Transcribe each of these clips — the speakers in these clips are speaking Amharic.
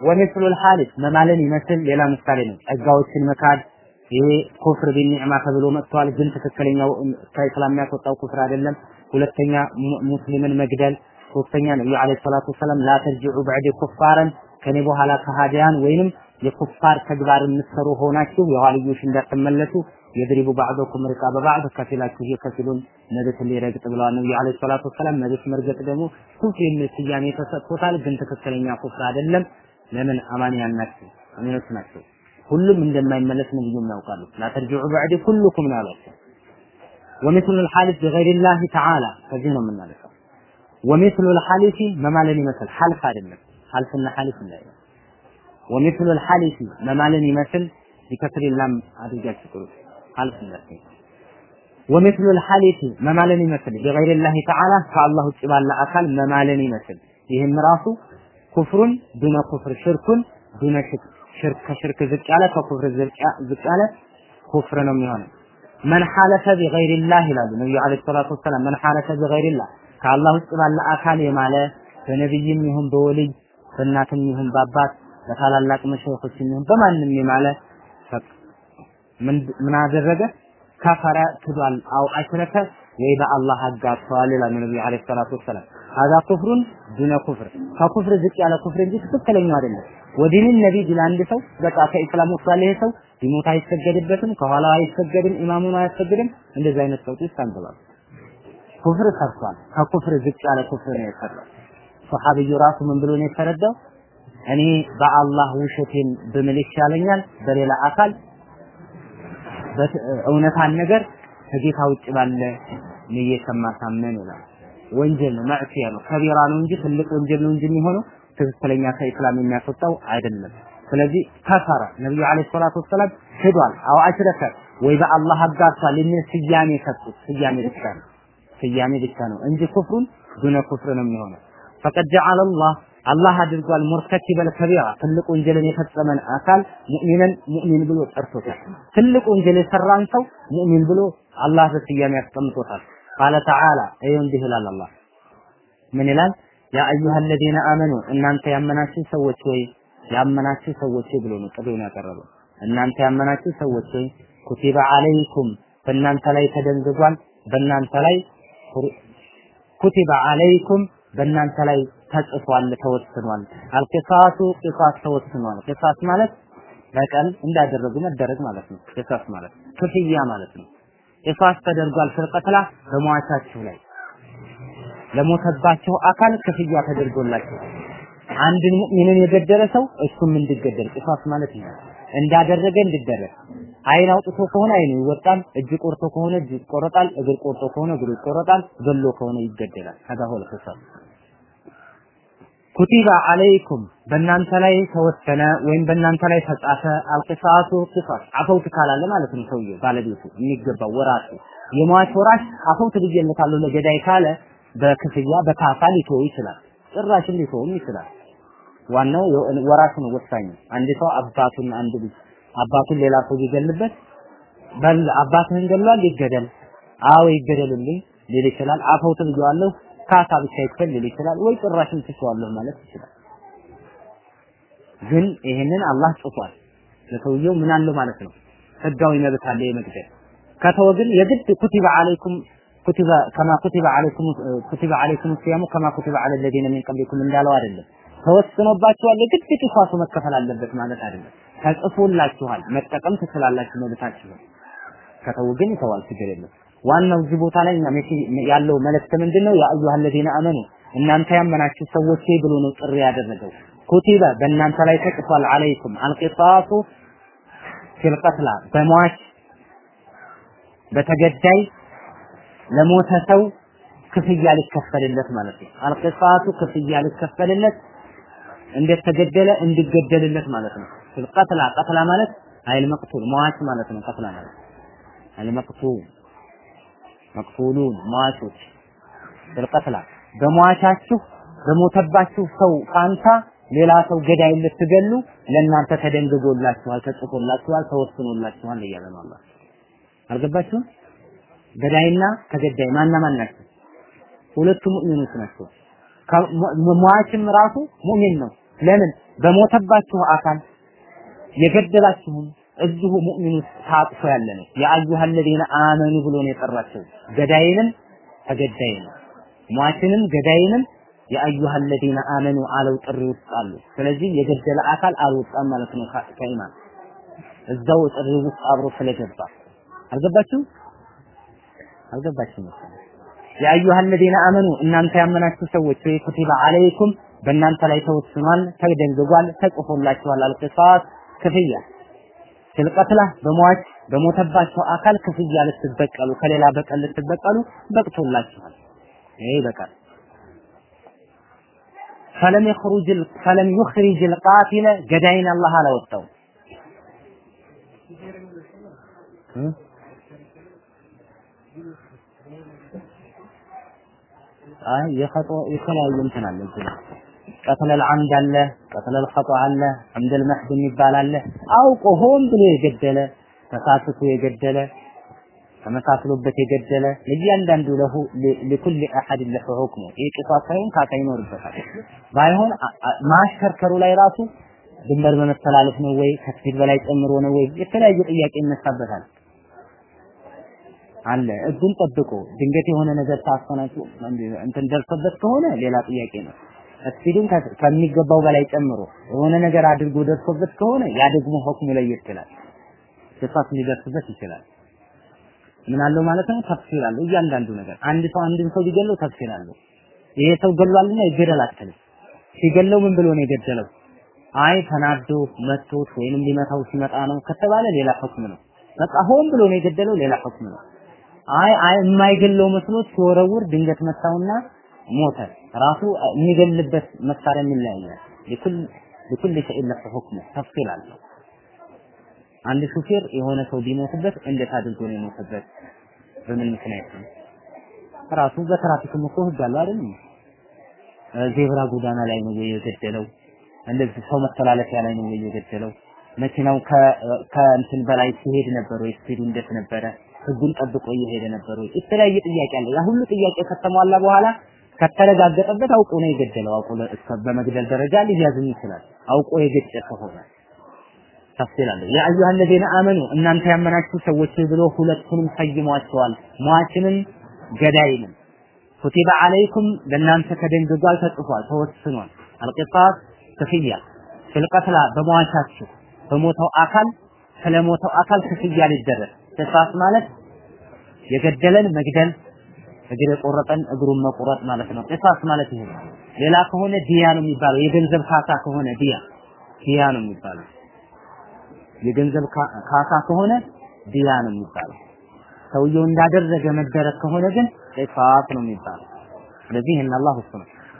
ወሚስሉል ሐሊፍ መማልን ይመስል ሌላ ምሳሌ ነው። ጸጋዎችን መካድ ይሄ ኩፍር ቢኒዕማ ተብሎ መጥቷል። ግን ትክክለኛው ከእስላም የሚያስወጣው ኩፍር አይደለም። ሁለተኛ ሙስሊምን መግደል፣ ሶስተኛ ነብዩ አለይሂ ሰላቱ ወሰላም ላ ተርጅዑ በዕድ ኩፋረን ከኔ በኋላ ከሃዲያን ወይንም የኩፋር ተግባር የምትሰሩ ሆናችሁ የኋልዮሽ እንዳትመለሱ የድሪቡ ባዕዶኩም ርቃ በባዕድ ከፊላችሁ የከፊሉን መብት ሊረግጥ ብለዋል ነብዩ አለይሂ ሰላቱ ወሰላም። መብት መርገጥ ደግሞ ኩፍር የሚል ስያሜ ተሰጥቶታል። ግን ትክክለኛ ኩፍር አይደለም። ለምን አማንያን ናቸው፣ አሚኖች ናቸው። ሁሉም እንደማይመለስ ነብዩም ያውቃሉ። لا ترجعوا بعدي كلكم ነው ومثل الحلف بغير الله تعالى ከዚህ ነው የምናነሳው። ومثل الحلف መማለን ይመስል حلف አይደለም። حلف ና حلف እንዳይሆን ومثل الحلف መማለን ይመስል بكسر اللام አድርጋችሁ ጥሩ حلف እንዳትሆን ወሚስሉ ልሐሊፊ መማለን ይመስል ቢገይሪላሂ ተዓላ ከአላህ ውጭ ባለ አካል መማለን ይመስል ይህም ራሱ ኩፍሩን ዱነ ኩፍር ሽርኩን ዱነ ሽርክ ከሽርክ ዝቅ ያለ ከኩፍር ዝቅ ያለ ኩፍር ነው የሚሆነው። መን ሐለፈ ቢገይሪላህ ይላሉ ነብዩ አለይሂ ሰላቱ ወሰላም። መን ሐለፈ ቢገይሪላህ ከአላህ ውጭ ባለ አካል የማለ በነብይም ይሁን በወልይ በእናትም ይሁን በአባት በታላላቅ መሸይኾችም ይሁን በማንም የማለ ምን አደረገ? ከፈረ ክዷል፣ አው አሽረከ ወይ በአላህ አጋርተዋል ይላሉ ነብዩ አለይሂ ሰላቱ ወሰላም። ሀዛ ኩፍሩን ዱነ ኩፍር ከኩፍር ዝቅ ያለ ኩፍር እንጂ ትክክለኛው አይደለም። ወዲንን ነቢይ ቢል አንድ ሰው በቃ ከኢስላም ወጥቷል ይሄ ሰው ቢሞት አይሰገድበትም፣ ከኋላው አይሰገድም፣ ኢማሙን አያሰግድም። እንደዚህ አይነት ሰው ውስጥ አንገባም። ኩፍር ሰርቷል። ከኩፍር ዝቅ ያለ ኩፍር ነው የሰራው። ሰሐቢዩ ራሱ ምን ብሎ ነው የተረዳው? እኔ በአላህ ውሸቴን ብምል ይሻለኛል በሌላ አካል እውነታን ነገር ከጌታ ውጭ ባለ ንየት ከማሳመን ይላል። ወንጀል ነው፣ ማዕሲያ ነው፣ ከቢራ ነው እንጂ ትልቅ ወንጀል ነው እንጂ የሚሆነው ትክክለኛ ከኢስላም የሚያስወጣው አይደለም። ስለዚህ ከፈረ ነብዩ አለይሂ ሰላቱ ወሰላም ሄዷል፣ አው አሽረከ ወይ በአላህ አጋርቷል የሚል ስያሜ ሰጡት። ስያሜ ብቻ ነው ስያሜ ብቻ ነው እንጂ ኩፍሩን ዱነ ኩፍር ነው የሚሆነው። ፈቀድ ጀዐለ አላህ አላህ አድርጓል ሙርተኪበል ከቢራ ትልቅ ወንጀልን የፈጸመን አካል ሙእሚንን ሙእሚን ብሎ ጠርቶታል። ትልቅ ወንጀል የሰራን ሰው ሙእሚን ብሎ አላህ በስያሜ ያስቀምጦታል። ቃለ ተዓላ ይኸው እንዲህ ይላል አላህ ምን ይላል? ያ አዩሃ አለዚነ አመኑ እናንተ ያመናችሁ ሰዎች ወይ ያመናችሁ ሰዎች ብሎ ነው ጥሪውን ያቀረበው። እናንተ ያመናችሁ ሰዎች ወይ ኩቲበ አለይኩም በእናንተ ላይ ተደንግጓል፣ በእናንተ ላይ ኩቲበ አለይኩም በእናንተ ላይ ተጽፏል፣ ተወስኗል። አልቂሳሱ ቂሳስ ተወስኗል። ቂሳስ ማለት በቀል እንዳደረጉ መደረግ ማለት ነው። ቂሳስ ማለት ክፍያ ማለት ነው። ቂሳስ ተደርጓል ፍርቀትላ በሟቻችሁ ላይ ለሞተባቸው አካል ክፍያ ተደርጎላቸው አንድን ሙእሚንን የገደለ ሰው እሱም እንዲገደል ቂሳስ ማለት ነው። እንዳደረገ እንዲደረግ አይን አውጥቶ ከሆነ አይኑ ይወጣል፣ እጅ ቆርጦ ከሆነ እጅ ይቆረጣል፣ እግር ቆርጦ ከሆነ እግሩ ይቆረጣል፣ ገሎ ከሆነ ይገደላል። ከዛ ሆለ ኩቲባ አለይኩም በእናንተ ላይ ተወሰነ ወይም በእናንተ ላይ ተጻፈ። አልቂሳሱ ቂሳስ አፈውት ካላለ ማለት ነው ሰውየው ባለቤቱ የሚገባው ወራሹ የሟች ወራሽ አፈውት ብዬለታለሁ ለገዳይ ካለ በክፍያ በካሳ ሊተው ይችላል። ጭራሽም ሊተውም ይችላል። ዋናው ወራሽ ነው ወሳኝ። አንድ ሰው አባቱን አንድ ልጅ አባቱን ሌላ ሰው ቢገልበት በል አባትህን ገሏል ይገደል፣ አዎ ይገደልልኝ ሊል ይችላል። አፈውት ብዬዋለሁ ካሳ ብቻ ይከልል ይችላል ወይ ጭራሽም ትቼዋለሁ ማለት ይችላል። ግን ይሄንን አላህ ጽፏል። ለሰውየው ምን አለው ማለት ነው። ህጋዊ መብት አለ የመግደል። ከተወ ግን የግድ ኩቲበ አለይኩም ኩቲበ ከማ ኩቲበ አለይኩም ኩቲበ አለይኩም ሲያሙ ከማ ኩቲበ አለ ለዲነ ሚን ቀብሊኩም እንዳለው አይደለም። ተወስኖባችኋል የግድ ቂሳሱ መከፈል አለበት ማለት አይደለም። ተጽፎላችኋል መጠቀም ትችላላችሁ መብታችሁ። ከተው ግን ይተዋል ችግር የለም። ዋናው እዚህ ቦታ ላይ ያለው መልእክት ምንድነው? ያ አዩሃ الذين አመኑ እናንተ ያመናችሁ ሰዎች ብሎ ነው ጥሪ ያደረገው። ኩቲበ በእናንተ ላይ ተጽፏል አለይኩም አልቂሳሱ ፊል ቀትላ በሟች በተገዳይ ለሞተ ሰው ክፍያ ሊከፈልለት ማለት ነው። አልቂሳሱ ክፍያ ሊከፈልለት እንዴት ተገደለ እንዲገደልለት ማለት ነው። ቀትላ ቀትላ ማለት አይል መቅቱል ሟች ማለት ነው። ቀትላ ማለት አይል መቅቱል መቅቱሉን ሟቾች ቀትላ በሟቻችሁ በሞተባችሁ ሰው ፋንታ ሌላ ሰው ገዳይ ልትገሉ ለእናንተ ተደንግጎላችኋል፣ ተጽፎላችኋል፣ ተወስኖላችኋል እያለ ነው አላህ። አልገባችሁም? ገዳይና ተገዳይ ማና ማን ናቸው? ሁለቱ ሙእሚኖች ናቸው። ሟችም ራሱ ሙእሚን ነው። ለምን በሞተባችሁ አካል የገደላችሁን እዚሁ ውስጥ ታጥፎ ያለ ነው። የአዩሃ አለዚነ አመኑ ብሎ ነው የጠራቸው። ገዳይንም ተገዳይንም ሟችንም ገዳይንም የአዩሃ አለዚነ አመኑ አለው ጥሪ ውስጥ አሉ። ስለዚህ የገደለ አካል አልወጣም ማለት ነው ከኢማን እዛው ጥሪ ውስጥ አብሮ ስለገባ አልገባችሁም? አልገባችሁም የአዩሃ አለዚነ አመኑ እናንተ ያመናችሁ ሰዎች ወይ ኩቲባ አለይኩም በእናንተ ላይ ተወስኗል፣ ተደንግጓል፣ ተጽፎላችኋል አልቅሳስ ክፍያ ፍልቀትላ በሟች በሞተባቸው አካል ክፍያ ልትበቀሉ ከሌላ በቀል ልትበቀሉ በቅቶላችኋል። ይሄ በቀል። ፈለም ይخرج ፈለም ይخرج القاتل ገዳይን አላህ አላወጣው። አይ የኸጦ የተለያየ እንትን አለ እዚህ ቀትለል አምድ አለ፣ ቀትለል ኸጦ አለ፣ አምደል መህድ የሚባል አለ። አውቆ ሆን ብሎ የገደለ ተሳስቶ የገደለ ተመሳስሎበት የገደለ ለእያንዳንዱ ለሁ لكل أحد له حكمه ይህ ቅጣት ሳይሆን ካሳ ይኖርበታል። ባይሆን ማሽከርከሩ ላይ ራሱ ድንበር በመተላለፍ ነው ወይ ከ speed በላይ ጨምሮ ነው ወይ የተለያየ ጥያቄ ይነሳበታል። አለ እጁን ጠብቆ ድንገት የሆነ ነገር ታፈናችሁ እንትን ደርሶበት ከሆነ ሌላ ጥያቄ ነው። speed ኡን ከሚገባው በላይ ጨምሮ የሆነ ነገር አድርጎ ደርሶበት ከሆነ ያ ደግሞ حكم ኡ ላይ ይችላል። ቅጣት ሊደርስበት ይችላል። ምን አለው ማለት ነው? تفصيل አለው እያንዳንዱ ነገር። አንድ ሰው አንድን ሰው ቢገለው تفصيل አለው። ይሄ ሰው ገሏልና ይገደል አትልም። ሲገለው ምን ብሎ ነው የገደለው? አይ ተናዶ መቶት ወይንም ሊመታው ሲመጣ ነው ከተባለ ሌላ حكم ነው። በቃ ሆን ብሎ ነው የገደለው ሌላ حكم ነው። አይ አይ የማይገለው መስሎት ሲወረውር ድንገት መታውና ሞተ ራሱ የሚገልበት መሳሪያ የሚለያያል። لكل لكل شيء له حكمه تفصيل አለው። አንድ ሹፌር የሆነ ሰው ቢሞትበት እንዴት አድርጎ ነው የሞተበት? በምን ምክንያት ነው? ራሱ በትራፊክም እኮ ህግ አለው አይደል? ዜብራ ጎዳና ላይ ነው ወይ የገደለው? እንደዚህ ሰው መተላለፊያ ላይ ነው ወይ የገደለው? መኪናው ከእንትን በላይ ሲሄድ ነበር ወይ? ስፒዱ እንዴት ነበረ? ህጉን ጠብቆ እየሄደ ነበር ወይ? የተለያየ ጥያቄ አለ። ያ ሁሉ ጥያቄ ከተሟላ በኋላ ከተረጋገጠበት አውቆ ነው የገደለው። አውቆ እስከ በመግደል ደረጃ ሊያዝም ይችላል። አውቆ የገጨ ከሆነ ተፍሲላለ ያ አዩሃ الذين አመኑ እናንተ ያመናችሁ ሰዎች ብሎ ሁለቱንም ሰይሟቸዋል። ሟችንም ገዳይንም ኩቲበ አለይኩም ለእናንተ ተደንግጓል፣ ተጽፏል፣ ተወስኗል። አልቂሳስ ክፍያ ፍልቀትላ በሟቻችሁ በሞተው አካል ስለሞተው አካል ክፍያ ሊደረግ ቅሳስ ማለት የገደለን መግደል እግር የቆረጠን እግሩን መቁረጥ ማለት ነው። ቂሳስ ማለት ይሄ ነው። ሌላ ከሆነ دية ነው የሚባለው። የገንዘብ ካሳ ከሆነ دية دية ነው የሚባለው። የገንዘብ ካሳ ከሆነ دية ነው የሚባለው። ሰውየው እንዳደረገ መደረግ ከሆነ ግን قصاص ነው የሚባለው። ስለዚህ ይሄን አላህ እሱ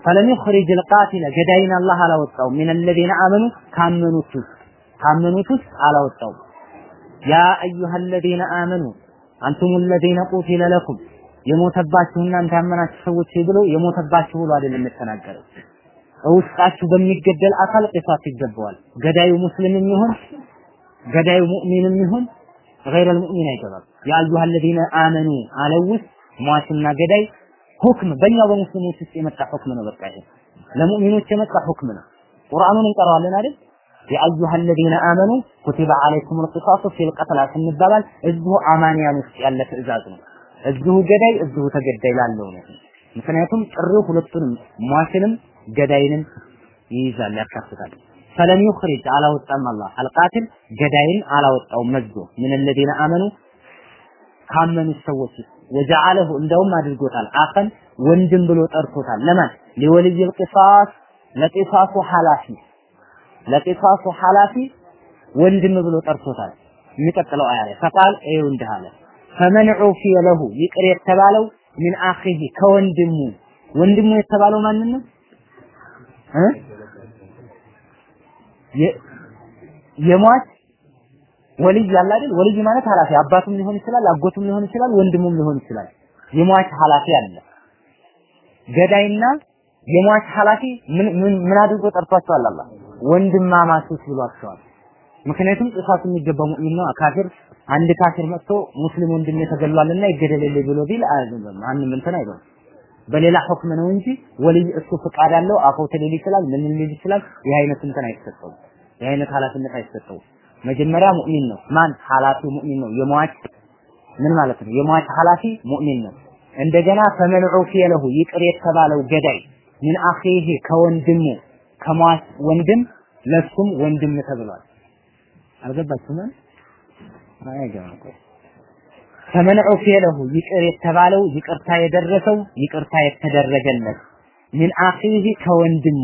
فلم يخرج القاتل ገዳይን አላህ አላወጣውም من الذين آمنوا ካመኑት ውስጥ ካመኑት ውስጥ አላወጣውም يا أيها الذين آمنوا أنتم الذين قتل لكم የሞተባችሁ እናንተ ያመናችሁ ሰዎች ብሎ የሞተባችሁ ብሎ አይደለም የምትናገረው። ውስጣችሁ በሚገደል አካል ቅጣት ይገባዋል። ገዳዩ ሙስሊምም ይሁን ገዳዩ ሙእሚንም ይሁን ገይረ ልሙእሚን አይገባም። የአዩሃ አለዚነ አመኑ አለው ሟችና ገዳይ ሁክም በእኛው በሙስሊሞች ውስጥ የመጣ ሁክም ነው። በቃ ይሄ ለሙእሚኖች የመጣ ሁክም ነው። ቁርአኑን እንቀራዋለን አይደል? የአዩሃ አለዚነ አመኑ ኩቲበ አለይኩሙል ቂሳሱ ፊል ቀትላ ስንባባል እዚሁ አማንያን ውስጥ ያለ ትዕዛዝ ነው። እዚሁ ገዳይ እዚሁ ተገዳይ ላለው ነው። ምክንያቱም ጥሪው ሁለቱንም ሟችንም ገዳይንም ይይዛል ያካትታል። ፈለም ዩኽሪጅ አላወጣም አላህ አልቃትል ገዳይን አላወጣውም መዝጎ ምን الذين آمنوا ካመኑት ሰዎች ወጀዓለሁ እንደውም አድርጎታል አፈን ወንድም ብሎ ጠርቶታል። ለማን ሊወልይ القصاص ለቂሳሱ ሐላፊ ለቂሳሱ ሐላፊ ወንድም ብሎ ጠርቶታል። የሚቀጥለው አያ ላይ ፈቃል ይኸው እንዲህ አለ ፈመን ዑፊየ ለሁ ይቅር የተባለው ሚን አኺሂ ከወንድሙ ወንድሙ የተባለው ማንን ነው እ የሟች ወልይ አለ አይደል? ወልይ ማለት ኃላፊ አባቱም ሊሆን ይችላል፣ አጎቱም ሊሆን ይችላል፣ ወንድሙም ሊሆን ይችላል። የሟች ኃላፊ አለ። ገዳይና የሟች ኃላፊ ምን ምን አድርጎ ጠርቷቸዋል? አላህ ወንድማማቾች ብሏቸዋል። ምክንያቱም ጥፋት የሚገባው ሙእሚን ነው። ካፊር። አንድ ካፊር መጥቶ ሙስሊም ወንድሜ ተገሏልና ይገደልልኝ ብሎ ቢል ማንም እንትን አይበል። በሌላ ሁክም ነው እንጂ ወልይ እሱ ፍቃድ አለው አፈውት ሊል ይችላል ምን ሊል ይችላል ይህ አይነት እንትን አይሰጠውም ይህ አይነት ኃላፊነት አይሰጠውም። መጀመሪያ ሙእሚን ነው። ማን? ኃላፊው ሙእሚን ነው። የሟች ምን ማለት ነው? የሟች ኃላፊ ሙእሚን ነው። እንደገና ፈመን ዑፊየ ለሁ ይቅር የተባለው ገዳይ ምን አኺህ ከወንድሙ ከሟች ወንድም ለሱም ወንድም ተብሏል አልገባችሁም? አይገባም። ፈመን ዑፊየ ለሁ ይቅር የተባለው ይቅርታ የደረሰው ይቅርታ የተደረገለት ምን አኺህ ከወንድሙ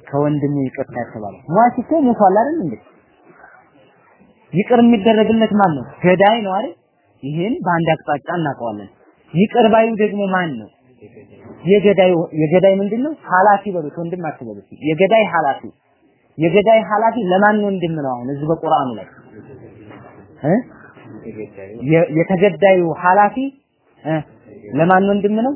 ከወንድሙ ይቅርታ የተባለው ሟች እኮ ሞቷል አይደል እንዴ? ይቅር የሚደረግለት ማን ነው ገዳይ ነው አይደል? ይህን በአንድ አቅጣጫ እናውቀዋለን። ይቅር ባዩ ደግሞ ማን ነው የገዳይ የገዳይ ምንድነው? ኃላፊ በሉት ወንድም አትበሉት የገዳይ ኃላፊ የገዳይ ኃላፊ ለማን ወንድም ነው አሁን እዚህ በቁርአኑ ላይ የተገዳዩ ኃላፊ ለማን ወንድም ነው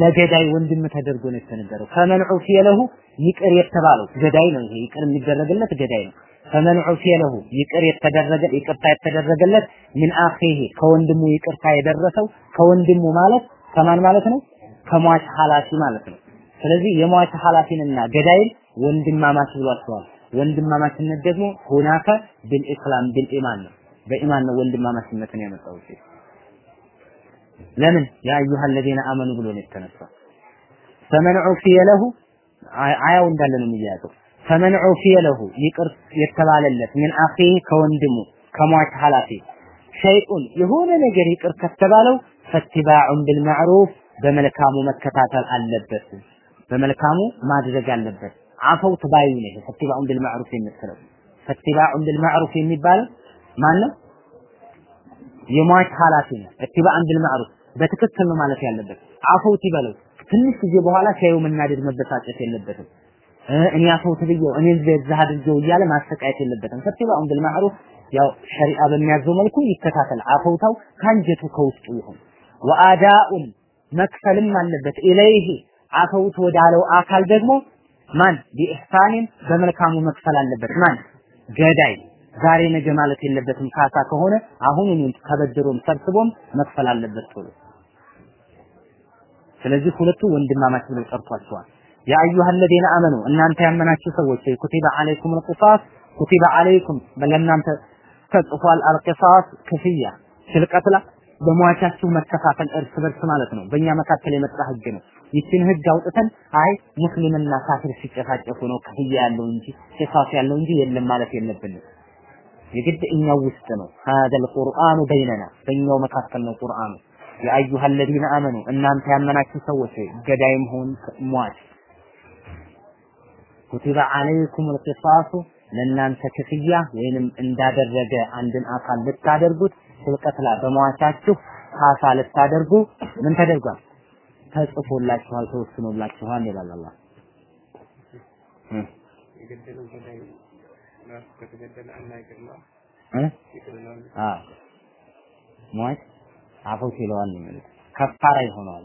ለገዳይ ወንድም ተደርጎ ነው የተነገረው። ፈመን ዑፊየ ለሁ ይቅር የተባለው ገዳይ ነው ይሄ። ይቅር የሚደረግለት ገዳይ ነው። ፈመን ዑፊየ ለሁ ይቅር የተደረገ ይቅርታ የተደረገለት ምን አኺሂ ከወንድሙ ይቅርታ የደረሰው ከወንድሙ ማለት ከማን ማለት ነው? ከሟች ኃላፊ ማለት ነው። ስለዚህ የሟች ኃላፊንና ገዳይን ወንድማማች ብሏቸዋል ወንድማማችነት ደግሞ ሁናከ ቢልኢስላም ቢልኢማን ነው። በኢማን ነው ወንድማማችነትን ያመጣው። ለምን ያ አዩሃ ለዚነ አመኑ ብሎ ነው የተነሳው። ፈመን ዑፊየ ለሁ አያው እንዳለ ነው የሚያዘው። ፈመን ዑፊየ ለሁ ይቅር የተባለለት ምን አኺ ከወንድሙ ከሟች ኃላፊ ሸይኡን የሆነ ነገር ይቅር ከተባለው ፈትባዑን ቢልማዕሩፍ በመልካሙ መከታተል አለበት፣ በመልካሙ ማድረግ አለበት። አፈውት ባዩ ነው ፈትባዑን ቢልማዕሩፍ የምትለው ፈትባዑን ቢልማዕሩፍ የሚባለው ማን ነው የሟች ኃላፊ ነው። እትባዕን ቢልማዕሩፍ በትክክል ነው ማለት ያለበት። አፈውት ይበለው ትንሽ ጊዜ በኋላ ሲያዩ መናደድ መበሳጨት የለበትም። እኔ አፈውት ብየው እኔ እንደዛ አድርገው እያለ ማሰቃየት የለበትም። ፈትባዑን ቢልማዕሩፍ ያው ሸሪዓ በሚያዘው መልኩ ይከታተል። አፈውታው ከአንጀቱ ከውስጡ ይሁን። ወአዳኡን መክፈልም አለበት። ኢለይህ አፈውት ወዳለው አካል ደግሞ ማን? ቢኢህሳኒን በመልካሙ መክፈል አለበት። ማን? ገዳይ። ዛሬ ነገ ማለት የለበትም። ካሳ ከሆነ አሁን እኔም ተበድሮም ሰብስቦም መክፈል አለበት ቶሎ። ስለዚህ ሁለቱ ወንድማማች ብለው ጠርቷቸዋል። ያ አዩሃ ለዚነ አመኑ እናንተ ያመናችሁ ሰዎች ኩቲበ አለይኩም ልቅሳስ ኩቲበ አለይኩም ለእናንተ ተጽፏል። አልቅሳስ ክፍያ ስልቀትላ በሟቻችሁ መከፋፈል እርስ በርስ ማለት ነው። በእኛ መካከል የመጣ ህግ ነው። ይችን ህግ አውጥተን አይ ሙስሊምና ካፊር ሲጨፋጨፉ ነው ክፍያ ያለው እንጂ ሲፋፍ ያለው እንጂ የለም ማለት የለብንም። የግድ እኛው ውስጥ ነው። ሀደል ቁርአኑ በይነና በእኛው መካከል ነው ቁርአኑ። የአዩሃ አለዚነ አመኑ እናንተ ያመናችሁ ሰዎች ገዳይም ሆን ሟች ኩቲበ አለይኩም ልቂሳሱ ለእናንተ ክፍያ ወይንም እንዳደረገ አንድን አካል ልታደርጉት ስልቀትላ በሟቻችሁ ካሳ ልታደርጉ ምን ተደርጓል? ተጽፎላችኋል፣ ተወስኖላችኋል ይላል አላህ። ሟች አፈው ይለዋል የሚሉት ከፋራ ይሆነዋል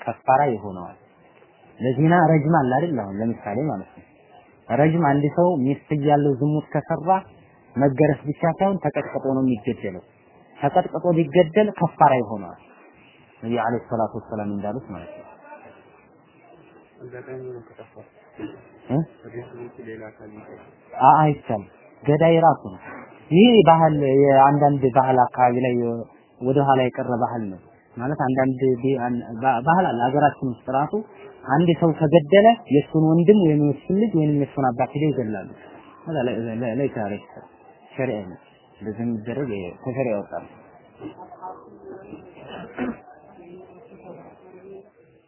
ከፋራ ይሆነዋል። ለዚህና ረጅም አለ አይደል? አሁን ለምሳሌ ማለት ነው ረጅም አንድ ሰው ሚስት እያለው ዝሙት ከሰራ መገረፍ ብቻ ሳይሆን ተቀጥቅጦ ነው የሚገደለው። ተቀጥቅጦ ቢገደል ከፋራ ይሆነዋል። ነብዩ አለይሂ ሰላቱ ወሰላም እንዳሉት ማለት ነው። አይቻልም። ገዳይ ራሱ ነው። ይህ ባህል የአንዳንድ ባህል አካባቢ ላይ ወደ ኋላ የቀረ ባህል ነው። ማለት አንዳንድ ባህል አለ ሀገራችን ውስጥ ራሱ አንድ ሰው ከገደለ የእሱን ወንድም ወይም የእሱን ልጅ ወይም የእሱን አባት ሄደው ይገድላሉ። ለይሳ ሸሪዓ ነው። እንደዚህ የሚደረግ ከሸሪዓ ያወጣል።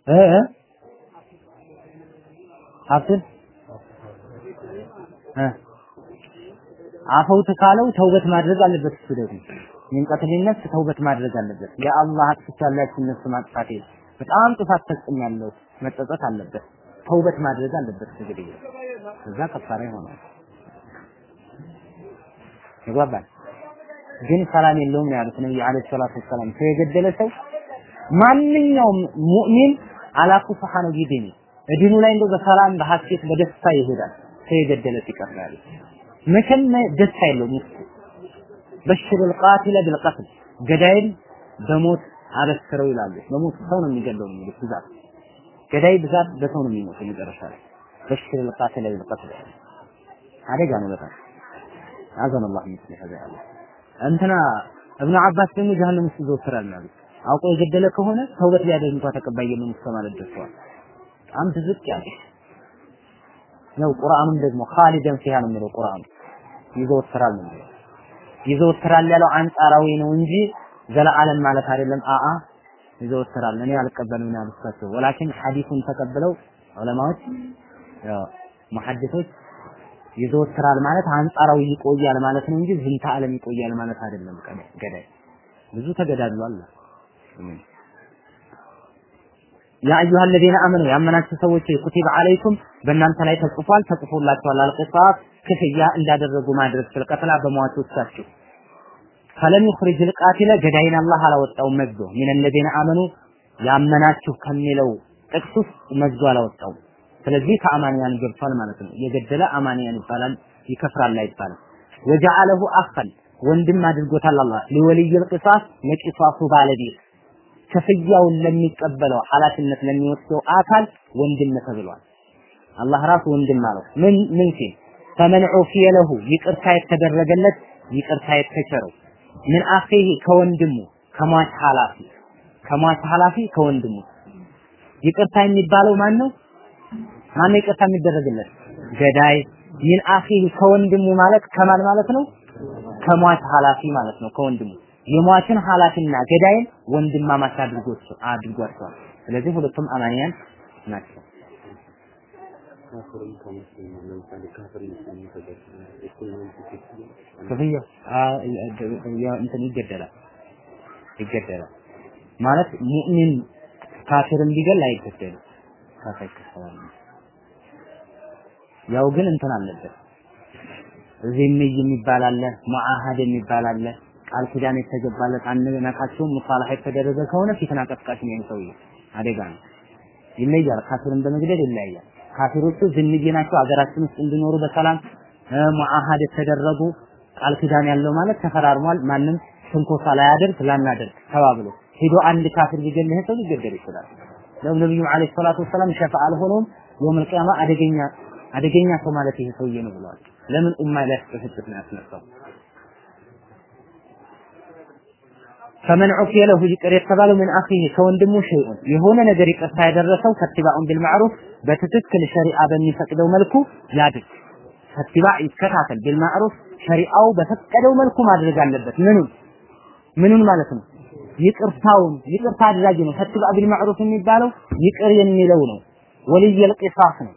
እ እ አፈውት ካለው ተውበት ማድረግ አለበት። እሱ ደግሞ የሚንቀትልነት ተውበት ማድረግ አለበት። የአላህ ያችን ነፍስ ማጥፋቴ በጣም ጥፋት ፈጽሜያለሁ መጸጸት አለበት። ተውበት ማድረግ አለበት። እንግዲህ እዛ ከፋራ ይሆናል። ይገባል። ግን ሰላም የለውም ነው ያሉት ነብዩ አለይሂ ሰላቱ ወሰላም። ሰው የገደለ ሰው ማንኛውም ሙእሚን አላ ሱብሃነ ዲኒ እድኑ ላይ እንደው በሰላም በሐሴት በደስታ ይሄዳል። ሰው የገደለ ሲቀር ነው ያሉት። መቼም ደስታ የለውም ውስጡ በሽር القاتل بالقتل ገዳይን በሞት አበስረው ይላሉ። በሞት ሰው ነው የሚገለው የሚሉት ብዛት ገዳይ ብዛት በሰው ነው የሚሞተው መጨረሻ ላይ በሽር القاتل بالقتل አደጋ ነው በጣም አዘን الله مثل هذا ያለ እንትና እብኑ አባስ ደግሞ ጀሃነም ውስጥ ይዘወትራል ማለት አውቆ የገደለ ከሆነ ተውበት ሊያደርግ እንኳን ተቀባይ የለም እስከ ማለት ደርሰዋል። በጣም ዝቅ ያለ ነው። ቁርአኑም ደግሞ ኻሊደን ፊሃ ነው የሚለው ቁርአኑ ይዘወትራል ነው የሚለው ይዘወትራል ያለው አንጻራዊ ነው እንጂ ዘለዓለም ማለት አይደለም። አአ ይዘወትራል እኔ አልቀበልም ነው ያልኳቸው። ወላኪን ሐዲሱን ተቀብለው ዑለማዎች ሙሐዲሶች ይዘወትራል ማለት አንጻራዊ ይቆያል ማለት ነው እንጂ ዝንተ ዓለም ይቆያል ማለት አይደለም። ገዳይ ብዙ ተገዳድሏል። ያ አዩሃ ለዚነ አመኑ ያመናችሁ ሰዎች ኩቲበ አለይኩም በእናንተ ላይ ተጽፏል ተጽፎላችኋል። አልቂሳስ ክፍያ እንዳደረጉ ማድረግ ስለ ቀጥላ በሟቾቻችሁ ፈለም ይخرج القاتل ገዳይን አላህ አላወጣው መግዶ። ምን الذين አመኑ ያመናችሁ ከሚለው ጥቅስ ውስጥ መግዶ አላወጣው ስለዚህ ከአማንያን ገብቷል ማለት ነው። የገደለ አማንያን ይባላል ይከፍራል አይባልም። ወጀዓለሁ አኸን ወንድም አድርጎታል አላህ። ሊወልይ القصاص ለቂሳሱ ባለቤት። ክፍያውን ለሚቀበለው ኃላፊነት ለሚወስደው አካል ወንድም ተብሏል። አላህ ራሱ ወንድም አለው። ምን ምን ሲል ፈመን ዑፊየ ለሁ ይቅርታ የተደረገለት ይቅርታ የተቸረው ምን አኺሂ ከወንድሙ ከሟች ኃላፊ ከሟች ኃላፊ ከወንድሙ ይቅርታ የሚባለው ማን ነው? ማን ነው ይቅርታ የሚደረግለት? ገዳይ ምን አኺሂ ከወንድሙ ማለት ከማን ማለት ነው? ከሟች ኃላፊ ማለት ነው ከወንድሙ የሟችን ኃላፊና ገዳይን ወንድማማች አድርጎት አድርጓቸዋል። ስለዚህ ሁለቱም አማንያን ናቸው። ክፍያ እንትን ይገደላል ማለት ሙእሚን ካፊርን ቢገል አይገደልም። ያው ግን እንትን አለበት እዚህ የሚባል አለ፣ ሙዓሃድ የሚባል አለ ቃል ኪዳን የተገባለት አንድ ነካቸውን ሙሳላህ የተደረገ ከሆነ ፊትና ቀስቃሽ ነው ሰውዬ አደጋ ነው። ይለያል። ካፊርን በመግደል ይለያል። ካፊሮቹ ዝንዬ ናቸው። አገራችን ውስጥ እንዲኖሩ በሰላም ሙአሃድ የተደረጉ ቃል ኪዳን ያለው ማለት ተፈራርሟል። ማንም ትንኮሳ ላያደርግ ላናደርግ ተባብሎ ሄዶ አንድ ካፊር ቢገል ይሄ ሰው ሊገደል ይችላል። ለምን ነብዩ አለይሂ ሰላቱ ወሰላም ሸፋ አልሆነም። የውም አደገኛ አደገኛ ሰው ማለት ይሄ ሰውዬ ነው ብለዋል። ለምን ኡማ ላይ ተፈጽሞ ያስነሳው ፈመን ዑፊየ ለሁ ይቅር የተባለው ምን አኺህ ከወንድሙ ሸይኡን የሆነ ነገር ይቅርታ ያደረሰው ፈትባኡን ቢልማዕሩፍ በትክክል ሸሪዓ በሚፈቅደው መልኩ ያድርግ። ፈትባዕ ይከታተል ቢልማዕሩፍ ሸሪዓው በፈቀደው መልኩ ማድረግ አለበት። ምኑን ምኑን ማለት ነው? ይቅርታውን ይቅርታ አድራጊ ነው። ፈትባዕ ቢልማዕሩፍ የሚባለው ይቅር የሚለው ነው። ወልየል ቂሳስ ነው።